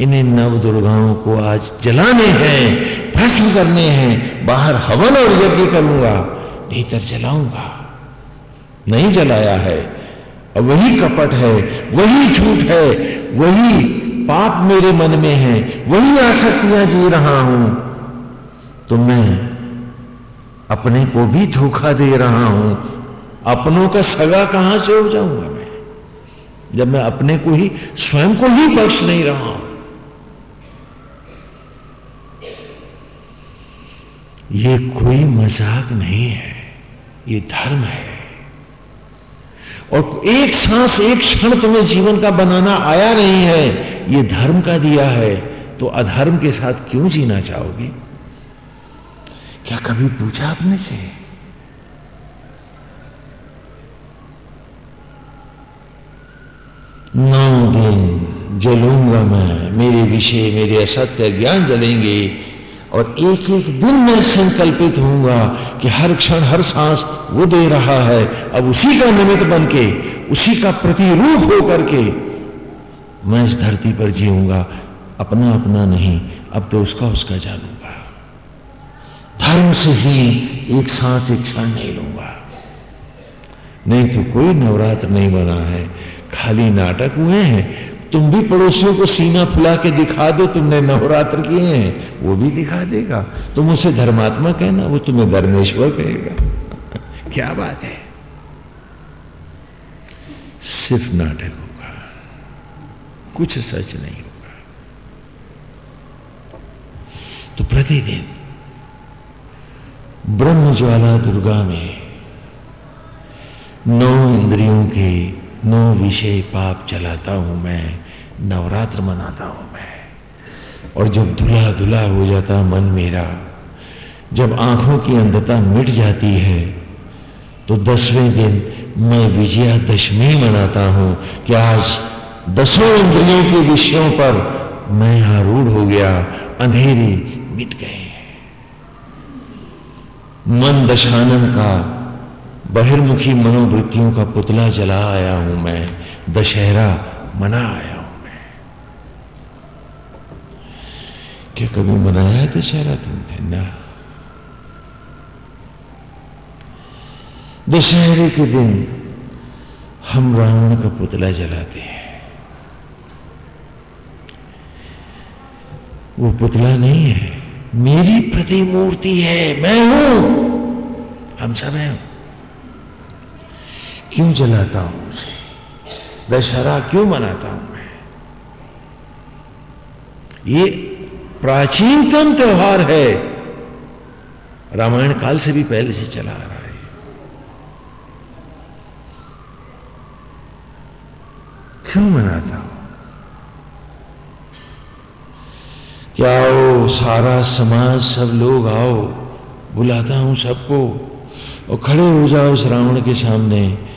इन्हें नव दुर्गाओं को आज जलाने हैं, भस्म करने हैं, बाहर हवन और यज्ञ करूँगा, भीतर जलाऊँगा। नहीं जलाया है और वही कपट है, वही झूठ है, वही पाप मेरे मन में है, वही आसक्तियाँ जी रहा हूँ। तो मैं अपने को भी धोखा दे रहा हूँ, अपनों का सगा कहाँ से हो जाऊँगा मैं? जब मैं अपने को ही, स्वयं को ही बख्श नहीं रहा हूँ। ये कोई मज़ाक नहीं है, ये धर्म है। और एक सांस एक क्षण तुम्हें जीवन का बनाना आया नहीं है, ये धर्म का दिया है तो अधर्म के साथ क्यों जीना चाहोगे? क्या कभी पूछा आपने से? नौ दिन जलूँगा मैं, मेरे विषय, मेरे असत्य ज्ञान जलेंगे और एक एक दिन मैं संकल्पित होऊँगा कि हर क्षण, हर सांस वो दे रहा है। अब उसी का निमित्त बन के उसी का प्रतिरूप हो करके मैं इस धरती पर जीऊँगा। अपना अपना नहीं, अब तो उसका उसका जानूँगा। धर्म से ही एक सांस एक क्षण नहीं लूँगा। नहीं तो कोई नवरात्र नहीं बना है। खाली नाटक हुए हैं तुम भी पड़ोसियों को सीना फुला के दिखा दो, तुमने नवरात्र किए हैं, वो भी दिखा देगा। तुम उसे धर्मात्मा कहना, वो तुम्हें धर्मेश्वर कहेगा। [laughs] क्या बात है? सिर्फ़ नाटक होगा, कुछ सच नहीं होगा। तो प्रतिदिन ब्रह्म ज्वाला दुर्गा में नौ इंद्रियों के नौ विषय पाप चलाता हूँ मैं, नवरात्र मनाता हूँ मैं। और जब धुला धुला हो जाता मन मेरा, जब आँखों की अंधता मिट जाती है तो दसवें दिन मैं विजयादशमी मनाता हूँ कि आज दसों इंद्रियों के विषयों पर मैं आरूढ़ हो गया, अंधेरे मिट गए मन दशानन का बहिर्मुखी मनोवृत्तियों का पुतला जला आया हूँ मैं, दशहरा मना आया हूँ मैं। क्या कभी मनाया है दशहरा तुमने? ना। दशहरे के दिन हम रावण का पुतला जलाते हैं। वो पुतला नहीं है, मेरी प्रतिमूर्ति है, मैं हूँ। हम सब हैं। क्यों जलाता हूँ उसे? दशहरा क्यों मनाता हूँ मैं? ये प्राचीनतम त्योहार है। रामायण काल से भी पहले से चला आ रहा है। क्यों मनाता हूँ? क्या आओ सारा समाज, सब लोग आओ, बुलाता हूँ सबको, और खड़े हो जाओ उस रावण के सामने।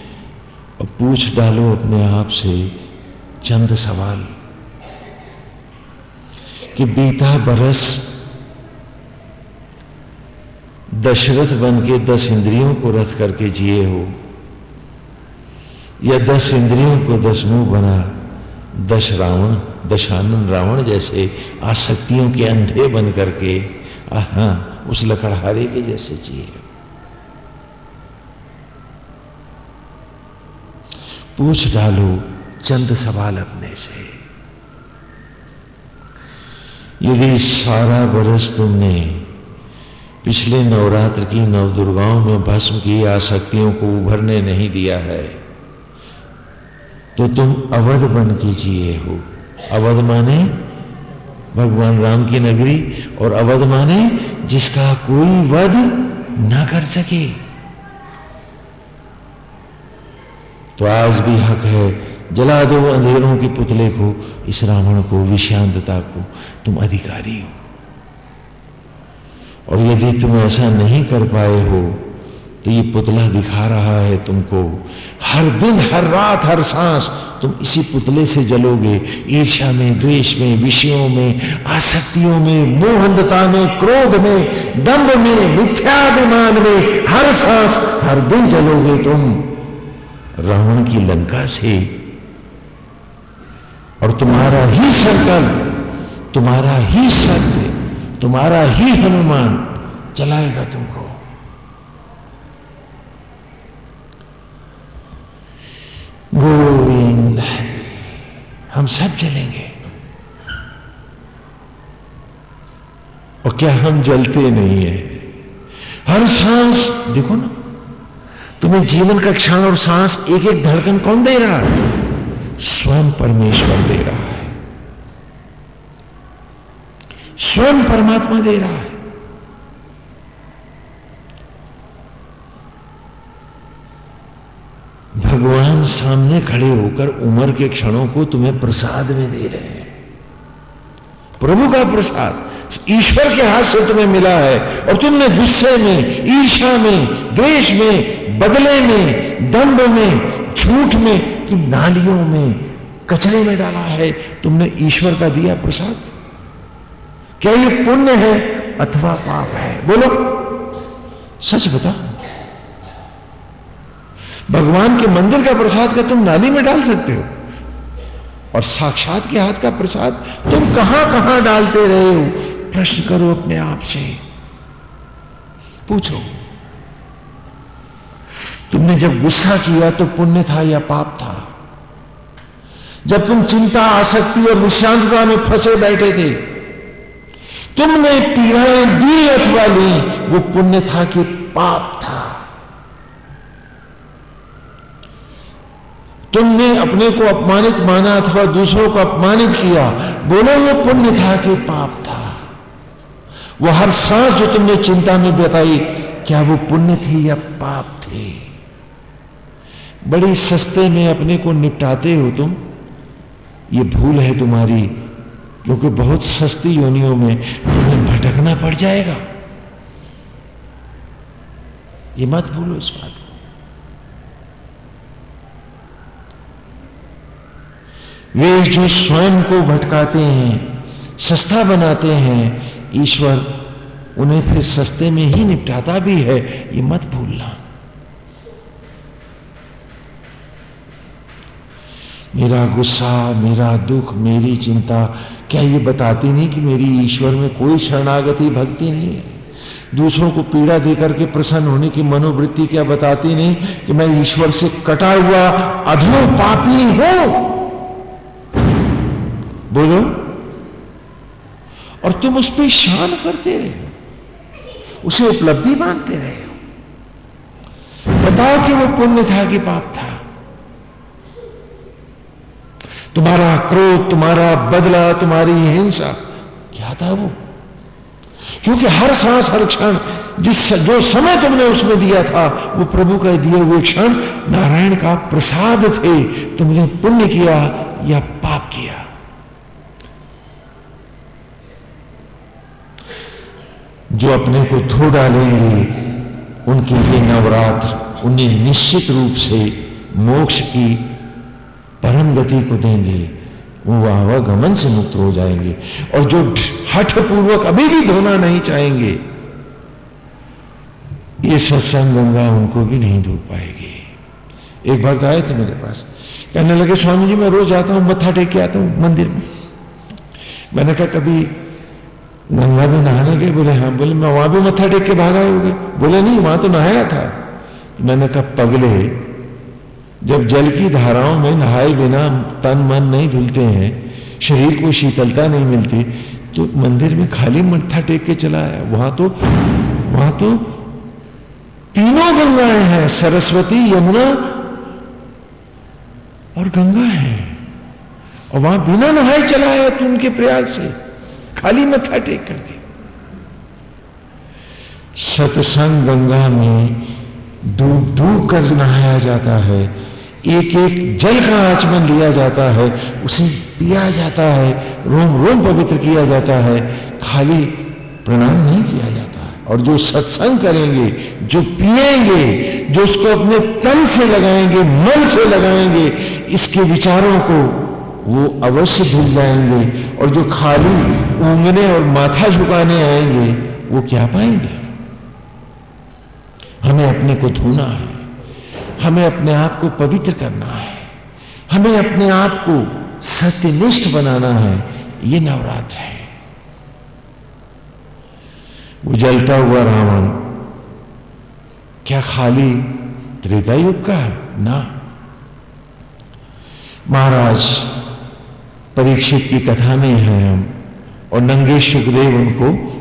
और पूछ डालो अपने आप से चंद सवाल कि बीता बरस दशरथ बन के दस इंद्रियों को रथ करके जिए हो, या दस इंद्रियों को दस मुँह बना, दश रावण दशानन रावण जैसे आसक्तियों के अंधे बन करके हाँ उस लकड़हारे के जैसे जिए पूछ डालो चंद सवाल अपने से। यदि सारा बरस तुमने पिछले नवरात्र की नवदुर्गाओं में भस्म की आसक्तियों को उभरने नहीं दिया है तो तुम अवध बन के जिए हो। अवध माने भगवान राम की नगरी, और अवध माने जिसका कोई वध ना कर सके। तो आज भी हक है। जला दो अंधेरों के पुतले को, इस रावण को, विषांतता को। तुम अधिकारी हो। और यदि तुम ऐसा नहीं कर पाए हो तो ये पुतला दिखा रहा है तुमको। हर दिन, हर रात, हर सांस तुम इसी पुतले से जलोगे। ईर्षा में, द्वेष में, विषयों में, आसक्तियों में मोहंधता में, क्रोध में दम्भ में, मिथ्याभिमान में हर सांस, हर दिन जलोगे तुम। रावण की लंका से। और तुम्हारा ही संकल्प तुम्हारा ही सत्य तुम्हारा ही हनुमान चलाएगा तुमको। गोविंद, हम सब चलेंगे और क्या हम जलते नहीं है? हर सांस, देखो ना तुम्हें जीवन का क्षण और सांस एक एक धड़कन कौन दे रहा है? स्वयं परमेश्वर दे रहा है। स्वयं परमात्मा दे रहा है। भगवान सामने खड़े होकर उम्र के क्षणों को तुम्हें प्रसाद में दे रहे हैं। प्रभु का प्रसाद। ईश्वर के हाथ से तुम्हें मिला है और तुमने गुस्से में ईर्षा में, द्वेष में, बदले में दंड में, झूठ में, कि नालियों में, कचरे में डाला है। तुमने ईश्वर का दिया प्रसाद। क्या ये पुण्य है अथवा पाप है? बोलो। सच बता भगवान के मंदिर का प्रसाद का तुम नाली में डाल सकते हो। और साक्षात के हाथ का प्रसाद तुम कहाँ कहाँ डालते रहे हो? प्रश्न करो अपने आप से। पूछो। तुमने जब गुस्सा किया तो पुण्य था या पाप था? जब तुम चिंता, आसक्ति और विश्रांतता में फंसे बैठे थे, तुमने पीड़ाएँ दी अथवा ली, वो पुण्य था कि पाप था। तुमने अपने को अपमानित माना अथवा दूसरों को अपमानित किया, बोलो वो पुण्य था कि पाप था। वो हर सांस जो तुमने चिंता में बताई, क्या वो पुण्य थी या पाप थे? बड़ी सस्ते में अपने को निपटाते हो तुम। ये भूल है तुम्हारी, क्योंकि बहुत सस्ती योनियों में तुम्हें भटकना पड़ जाएगा। ये मत भूलो इस बात को। वे जो स्वयं को भटकाते हैं, सस्ता बनाते हैं ईश्वर उन्हें फिर सस्ते में ही निपटाता भी है, ये मत भूलना। मेरा गुस्सा, मेरा दुख, मेरी चिंता, क्या ये बताती नहीं कि मेरी ईश्वर में कोई शरणागति, भक्ति नहीं है? दूसरों को पीड़ा देकर के प्रसन्न होने की मनोवृत्ति क्या बताती नहीं कि मैं ईश्वर से कटा हुआ अधो पापी हूँ? बोलो। और तुम उस पर शान करते रहे हो। उसे उपलब्धि मानते रहे हो। बताओ कि वो पुण्य था कि पाप था? तुम्हारा क्रोध, तुम्हारा बदला, तुम्हारी हिंसा, क्या था वो? क्योंकि हर सांस, हर क्षण, जिस जो समय तुमने उसमें दिया था, वो प्रभु का दिए हुए क्षण नारायण का प्रसाद थे। तुमने पुण्य किया या पाप किया? जो अपने को धो डालेंगे, उनके लिए नवरात्र उन्हें निश्चित रूप से मोक्ष की परम गति को देंगे, वो आवागमन से मुक्त हो जाएँगे। और जो हठ पूर्वक अभी भी धोना नहीं चाहेंगे, ये सत्संग गंगा उनको भी नहीं धो पाएगी। एक भक्त आए थे मेरे पास। कहने लगे, स्वामी जी, मैं रोज आता हूँ, मत्था टेक के आता हूँ मंदिर में। मैंने कहा, कभी गंगा में नहाने गए, बोले हाँ बोले, मैं वहाँ भी मत्था टेक के भागा होगे। बोले, नहीं, वहाँ तो नहाया था। मैंने कहा, पगले, जब जल की धाराओं में नहाए बिना तन मन नहीं धुलते हैं, शरीर को शीतलता नहीं मिलती तो मंदिर में खाली मत्था टेक के चला आया। वहाँ तो वहाँ तो तीनों गंगाएँ हैं, सरस्वती, यमुना और गंगा है। और वहाँ बिना नहाए चला आया तू उनके प्रयाग से। खाली मत्था टेक करके सत्संग गंगा में डूब डूब कर नहाया जाता है। एक एक जल का आचमन लिया जाता है। उसे पिया जाता है। रोम रोम पवित्र किया जाता है। खाली प्रणाम नहीं किया जाता है। और जो सत्संग करेंगे, जो पिएँगे जो उसको अपने तन से लगाएँगे, मन से लगाएँगे, इसके विचारों को वो अवश्य धुल जाएँगे। और जो खाली ऊंगने और माथा झुकाने आएँगे, वो क्या पाएँगे? हमें अपने को धोना है, हमें अपने आप को पवित्र करना है, हमें अपने आप को सत्यनिष्ठ बनाना है, ये नवरात्र है। वो जलता हुआ रावण, क्या खाली त्रेता युग का है? ना। महाराज, परीक्षित की कथा में है हम। और नंगे सुखदेव उनको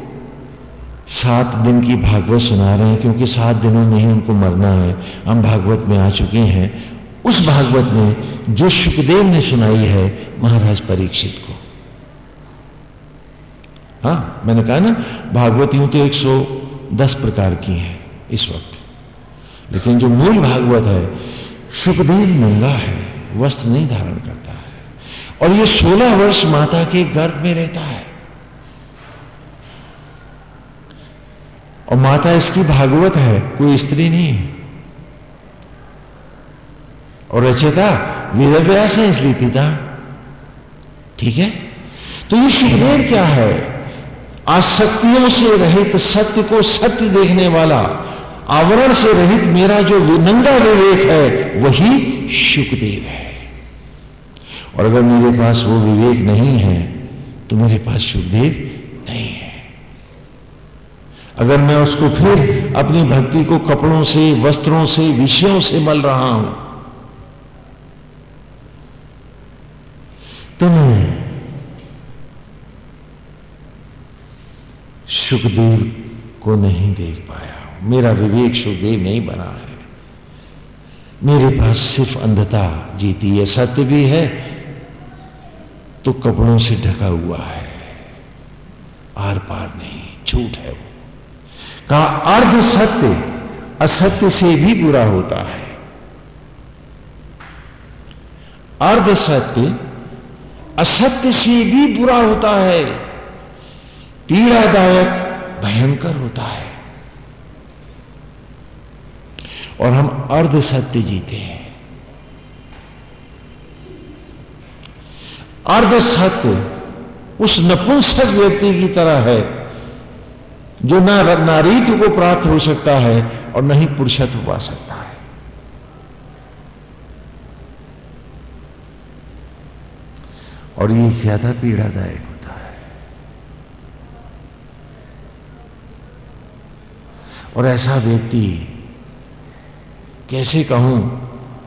सात दिन की भागवत सुना रहे हैं, क्योंकि सात दिनों में ही उनको मरना है। हम भागवत में आ चुके हैं। उस भागवत में जो सुखदेव ने सुनाई है, महाराज परीक्षित को। हाँ मैंने कहा ना भागवत यूँ तो 110 प्रकार की है इस वक्त। लेकिन जो मूल भागवत है सुखदेव नंगा है, वस्त्र नहीं धारण करता है। और ये 16 वर्ष माता के गर्भ में रहता है। और माता इसकी भागवत है, कोई स्त्री नहीं है। और रचेता वेद व्यास है इसलिए पिता। ठीक है? तो ये सुखदेव क्या है? आसक्तियों से रहित, सत्य को सत्य देखने वाला, आवरण से रहित मेरा जो नंगा विवेक है, वही सुखदेव है। और अगर मेरे पास वो विवेक नहीं है तो मेरे पास सुखदेव नहीं अगर मैं उसको फिर अपनी भक्ति को कपड़ों से, वस्त्रों से, विषयों से मल रहा हूँ तो मैं सुखदेव को नहीं देख पाया मेरा विवेक सुखदेव नहीं बना है। मेरे पास सिर्फ़ अंधता जीती है, सत्य भी है तो कपड़ों से ढका हुआ है। आर पार नहीं, झूठ है वो। कहा अर्ध सत्य असत्य से भी बुरा होता है। अर्ध सत्य असत्य से भी बुरा होता है। पीड़ादायक, भयंकर होता है। और हम अर्ध सत्य जीते हैं। अर्ध सत्य उस नपुंसक व्यक्ति की तरह है जो ना नारीत्व को प्राप्त हो सकता है और न ही पुरुषत्व पा सकता है। और ये ज़्यादा पीड़ादायक होता है। और ऐसा व्यक्ति कैसे कहूँ,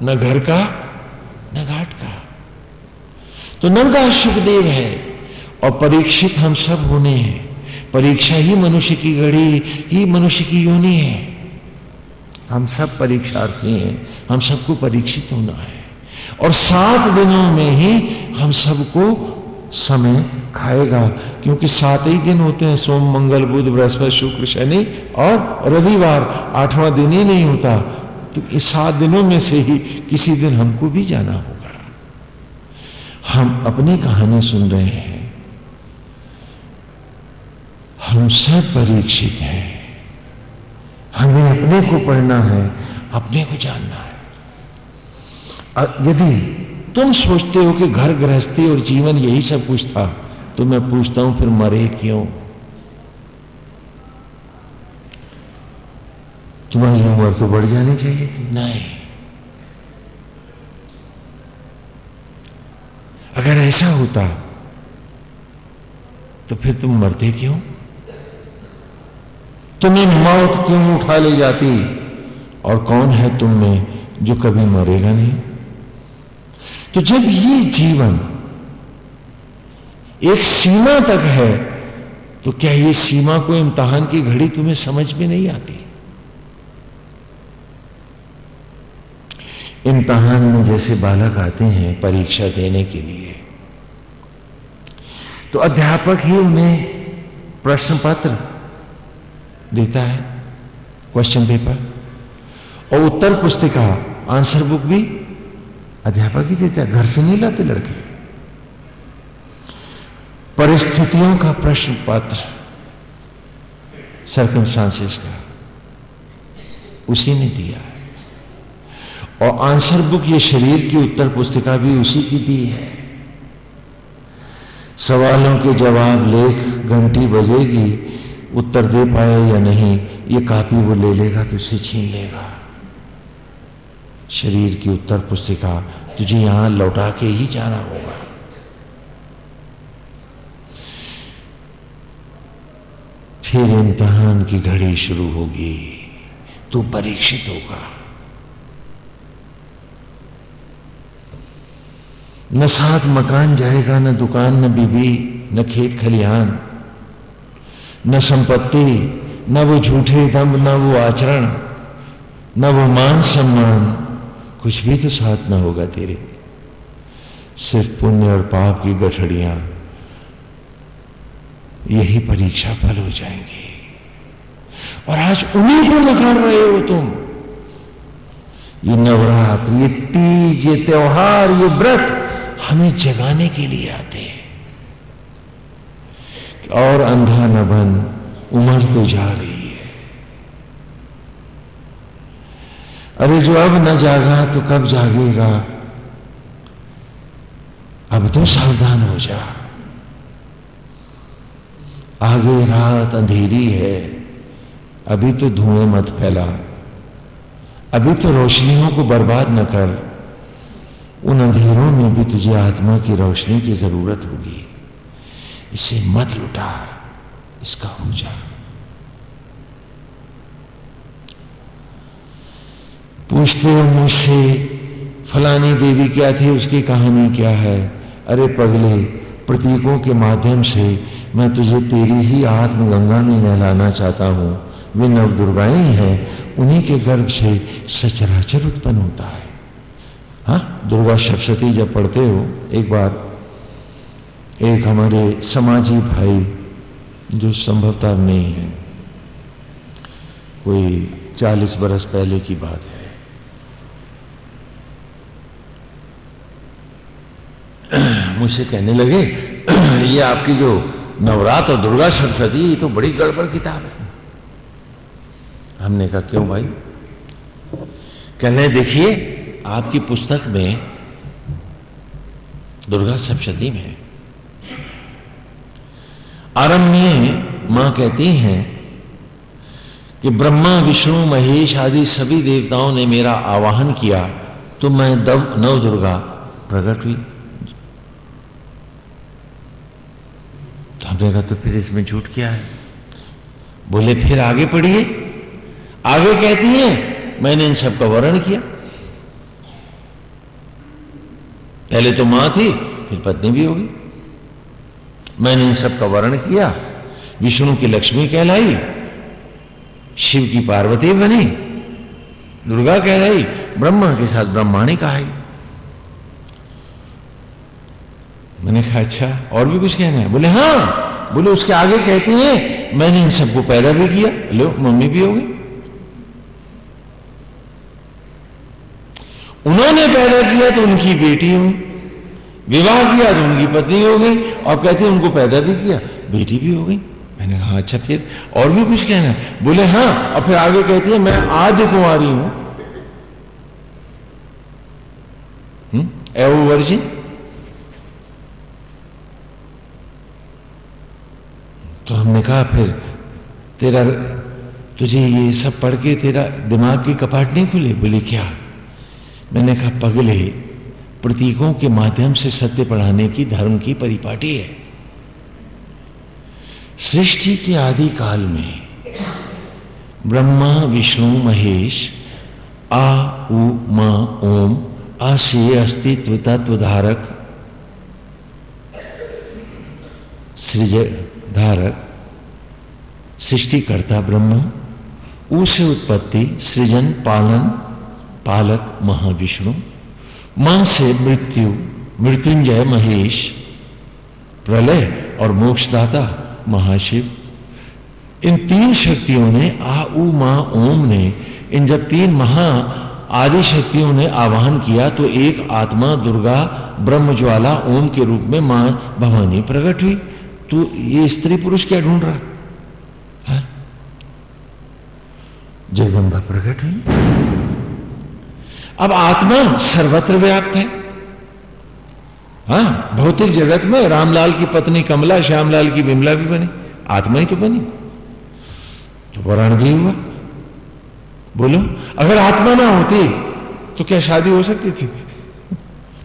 न घर का, न घाट का। तो नंगा सुखदेव है और परीक्षित हम सब होने हैं। परीक्षा ही मनुष्य की घड़ी, ही मनुष्य की योनि है। हम सब परीक्षार्थी हैं, हम सबको परीक्षित होना है। और सात दिनों में ही हम सबको समय खाएगा, क्योंकि सात ही दिन होते हैं, सोम, मंगल, बुध, बृहस्पति, शुक्र, शनि और रविवार। आठवां दिन ही नहीं होता तो इस सात दिनों में से ही किसी दिन हमको भी जाना होगा। हम अपनी कहानी सुन रहे हैं। हम सब परीक्षित हैं। हमें अपने को पढ़ना है अपने को जानना है। यदि तुम सोचते हो कि घर गृहस्थी और जीवन यही सब कुछ था तो मैं पूछता हूँ फिर मरे क्यों? तुम्हारी उम्र तो बढ़ जानी चाहिए थी। नहीं। अगर ऐसा होता तो फिर तुम मरते क्यों? तुम्हें मौत क्यों उठा ले जाती? और कौन है तुम में जो कभी मरेगा नहीं? तो जब ये जीवन एक सीमा तक है तो क्या ये सीमा को इम्तहान की घड़ी तुम्हें समझ में नहीं आती? इम्तहान में जैसे बालक आते हैं परीक्षा देने के लिए तो अध्यापक ही उन्हें प्रश्न पत्र देता है क्वेश्चन पेपर और उत्तर पुस्तिका आंसर बुक भी अध्यापक ही देता है, घर से नहीं लाते लड़के। परिस्थितियों का प्रश्न पत्र सरकमस्टांसेस का, उसी ने दिया है। और आंसर बुक ये शरीर की उत्तर पुस्तिका भी उसी की दी है। सवालों के जवाब, लेख, घंटी बजेगी उत्तर दे पाए या नहीं, ये कापी वो ले लेगा तो उसे छीन लेगा। शरीर की उत्तर पुस्तिका तुझे यहाँ लौटा के ही जाना होगा। फिर इम्तहान की घड़ी शुरू होगी, तू परीक्षित होगा। न साथ मकान जाएगा, न दुकान, न बीबी न खेत खलिहान। न संपत्ति, न वो झूठे दम, न वो आचरण, न वो मान सम्मान, कुछ भी तो साथ ना होगा तेरे। सिर्फ़ पुण्य और पाप की गठड़ियाँ यही परीक्षा फल हो जाएँगी। और आज उन्हीं को नकार रहे हो तुम। ये नवरात्र, ये तीज, ये त्योहार, ये व्रत हमें जगाने के लिए आते हैं। और अंधा न बन उम्र तो जा रही है। अरे जो अब न जागा तो कब जागेगा? अब तो सावधान हो जा। आगे रात अंधेरी है, अभी तो धुएँ मत फैला। अभी तो रोशनियों को बर्बाद न कर। उन अंधेरों में भी तुझे आत्मा की रोशनी की ज़रूरत होगी। इसे मत लुटा, इसका हो जा। पूछते हो मुझसे, फलानी देवी क्या थी, उसकी कहानी क्या है? अरे पगले, प्रतीकों के माध्यम से मैं तुझे तेरी ही आत्म गंगा में नहलाना चाहता हूँ। वे नव दुर्गाएँ हैं, उन्हीं के गर्भ से सचराचर उत्पन्न होता है। हाँ दुर्गा सप्शती जब पढ़ते हो, एक बार एक हमारे समाजी भाई जो संभवतः नहीं है, कोई चालीस बरस पहले की बात है। [clears throat] मुझसे कहने लगे, [clears throat] ये आपकी जो नवरात्र और दुर्गा सप्तती ये तो बड़ी गड़बड़ किताब है। हमने कहा, क्यों भाई? कहने देखिए, आपकी पुस्तक में दुर्गा सप्तती में आरंभ माँ कहती हैं कि ब्रह्मा, विष्णु, महेश आदि सभी देवताओं ने मेरा आवाहन किया तो मैं दव नव दुर्गा प्रकट हुई। तो हमने कहा तो फिर इसमें झूठ क्या है? बोले, फिर आगे पढ़िए। आगे कहती है, मैंने इन सब का वर्ण किया। पहले तो माँ थी, फिर पत्नी भी होगी। मैंने इन सब का वर्ण किया। विष्णु की लक्ष्मी कहलाई, शिव की पार्वती बनी, दुर्गा कहलाई, ब्रह्मा के साथ ब्रह्माणी कहा मैंने कहा अच्छा और भी कुछ कहना है? बोले हाँ बोले, उसके आगे कहते हैं, मैंने इन सबको पैदा भी किया, लो, मम्मी भी हो गई। उन्होंने पैदा किया तो उनकी बेटी हुई। विवाह किया तो उनकी पत्नी हो गई और कहते उनको पैदा भी किया, बेटी भी हो गई। मैंने कहा अच्छा फिर और भी कुछ कहना है? बोले हाँ। और फिर आगे कहती है, मैं आदि कुमारी हूँ। हम्म? एवो वर्जिन? तो हमने कहा, फिर तेरा, तुझे ये सब पढ़ के तेरा दिमाग की कपाट नहीं खुले? बोले, क्या? मैंने कहा, पगले। प्रतीकों के माध्यम से सत्य पढ़ाने की, धर्म की परिपाटी है। सृष्टि के आदि काल में ब्रह्मा, विष्णु, महेश, आ, उ, म, ओम आशय अस्तित्व तत्व धारक सृज धारक सृष्टिकर्ता ब्रह्म ऊ से उत्पत्ति, सृजन, पालन, पालक, महाविष्णु माँ से मृत्यु, मृत्युंजय महेश, प्रलय और मोक्षदाता महाशिव। इन तीन शक्तियों ने आ, उ, मा, ओम ने, इन जब तीन महा आदि शक्तियों ने आवाहन किया तो एक आत्मा, दुर्गा ब्रह्म ज्वाला ओम के रूप में माँ भवानी प्रकट हुई। तो ये स्त्री पुरुष क्या ढूंढ रहा? है? जगदम्बा प्रकट हुई। अब आत्मा सर्वत्र व्याप्त है। हाँ भौतिक जगत में रामलाल की पत्नी कमला, श्यामलाल की बिमला भी बनी। आत्मा ही तो बनी। तो वरण भी हुआ। बोलो, अगर आत्मा ना होती तो क्या शादी हो सकती थी?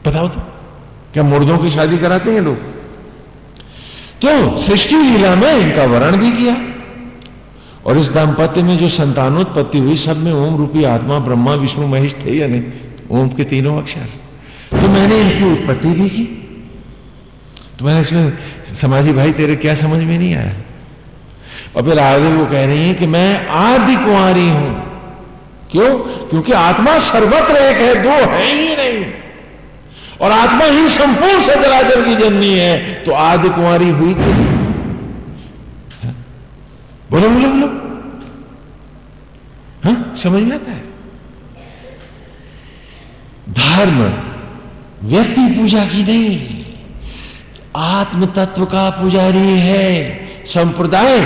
बताओ तो क्या मुर्दों की शादी कराते हैं लोग? तो सृष्टि लीला में इनका वरण भी किया। और इस दाम्पत्य में जो संतानोत्पत्ति हुई, सब में ओम रूपी आत्मा, ब्रह्मा, विष्णु, महेश थे या नहीं? ओम के तीनों अक्षर। तो मैंने इनकी उत्पत्ति भी की। तो मैंने इसमें, समाजी भाई, तेरे क्या समझ में नहीं आया? और फिर आगे वो कह रही है कि मैं आदि कुंवारी हूँ। क्यों? क्योंकि आत्मा सर्वत्र एक है, दो है ही नहीं। और आत्मा ही संपूर्ण सचराचर की जननी है। तो आदि कुंवारी हुई क्यों? बोलो बोलो बोलो। हाँ समझ में आता है? धर्म व्यक्ति पूजा की नहीं आत्म तत्व का पुजारी है, संप्रदाय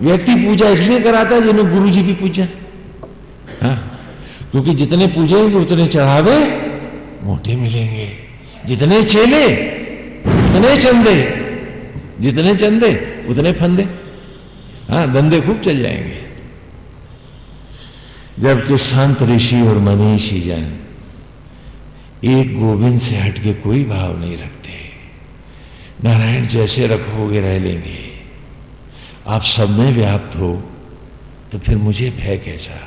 व्यक्ति पूजा इसलिए कराता है जिन्हें गुरु जी भी पूजा। हाँ क्योंकि जितने पूजेंगे, उतने चढ़ावे मोटे मिलेंगे। जितने चेले, उतने चंदे, जितने चंदे, उतने फंदे। हाँ धंधे खूब चल जाएँगे। जबकि संत ऋषि और मनीषी जन एक गोविंद से हटके कोई भाव नहीं रखते। नारायण जैसे रखोगे रह लेंगे। आप सब में व्याप्त हो तो फिर मुझे भय कैसा?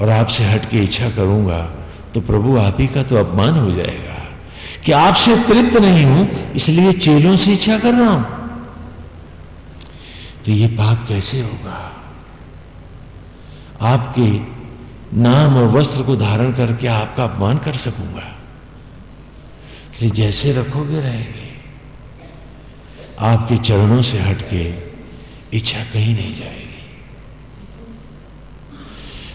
और आपसे हट के इच्छा करूँगा तो प्रभु आप ही का तो अपमान हो जाएगा। कि आपसे तृप्त नहीं हूँ, इसलिए चेलों से इच्छा कर रहा हूँ। तो ये पाप कैसे होगा? आपके नाम और वस्त्र को धारण करके आपका अपमान कर सकूँगा। इसलिए जैसे रखोगे रहेंगे। आपके चरणों से हटके इच्छा कहीं नहीं जाएगी।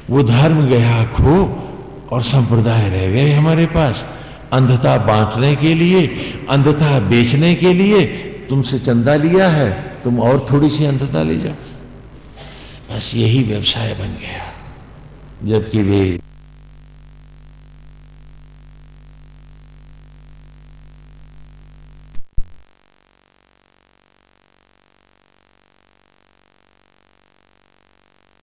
वो धर्म गया खो और संप्रदाय रह गए हमारे पास। अंधता बांटने के लिए, अंधता बेचने के लिए तुमसे चंदा लिया है। तुम और थोड़ी सी अंधता ले जाओ। बस यही व्यवसाय बन गया। जबकि वे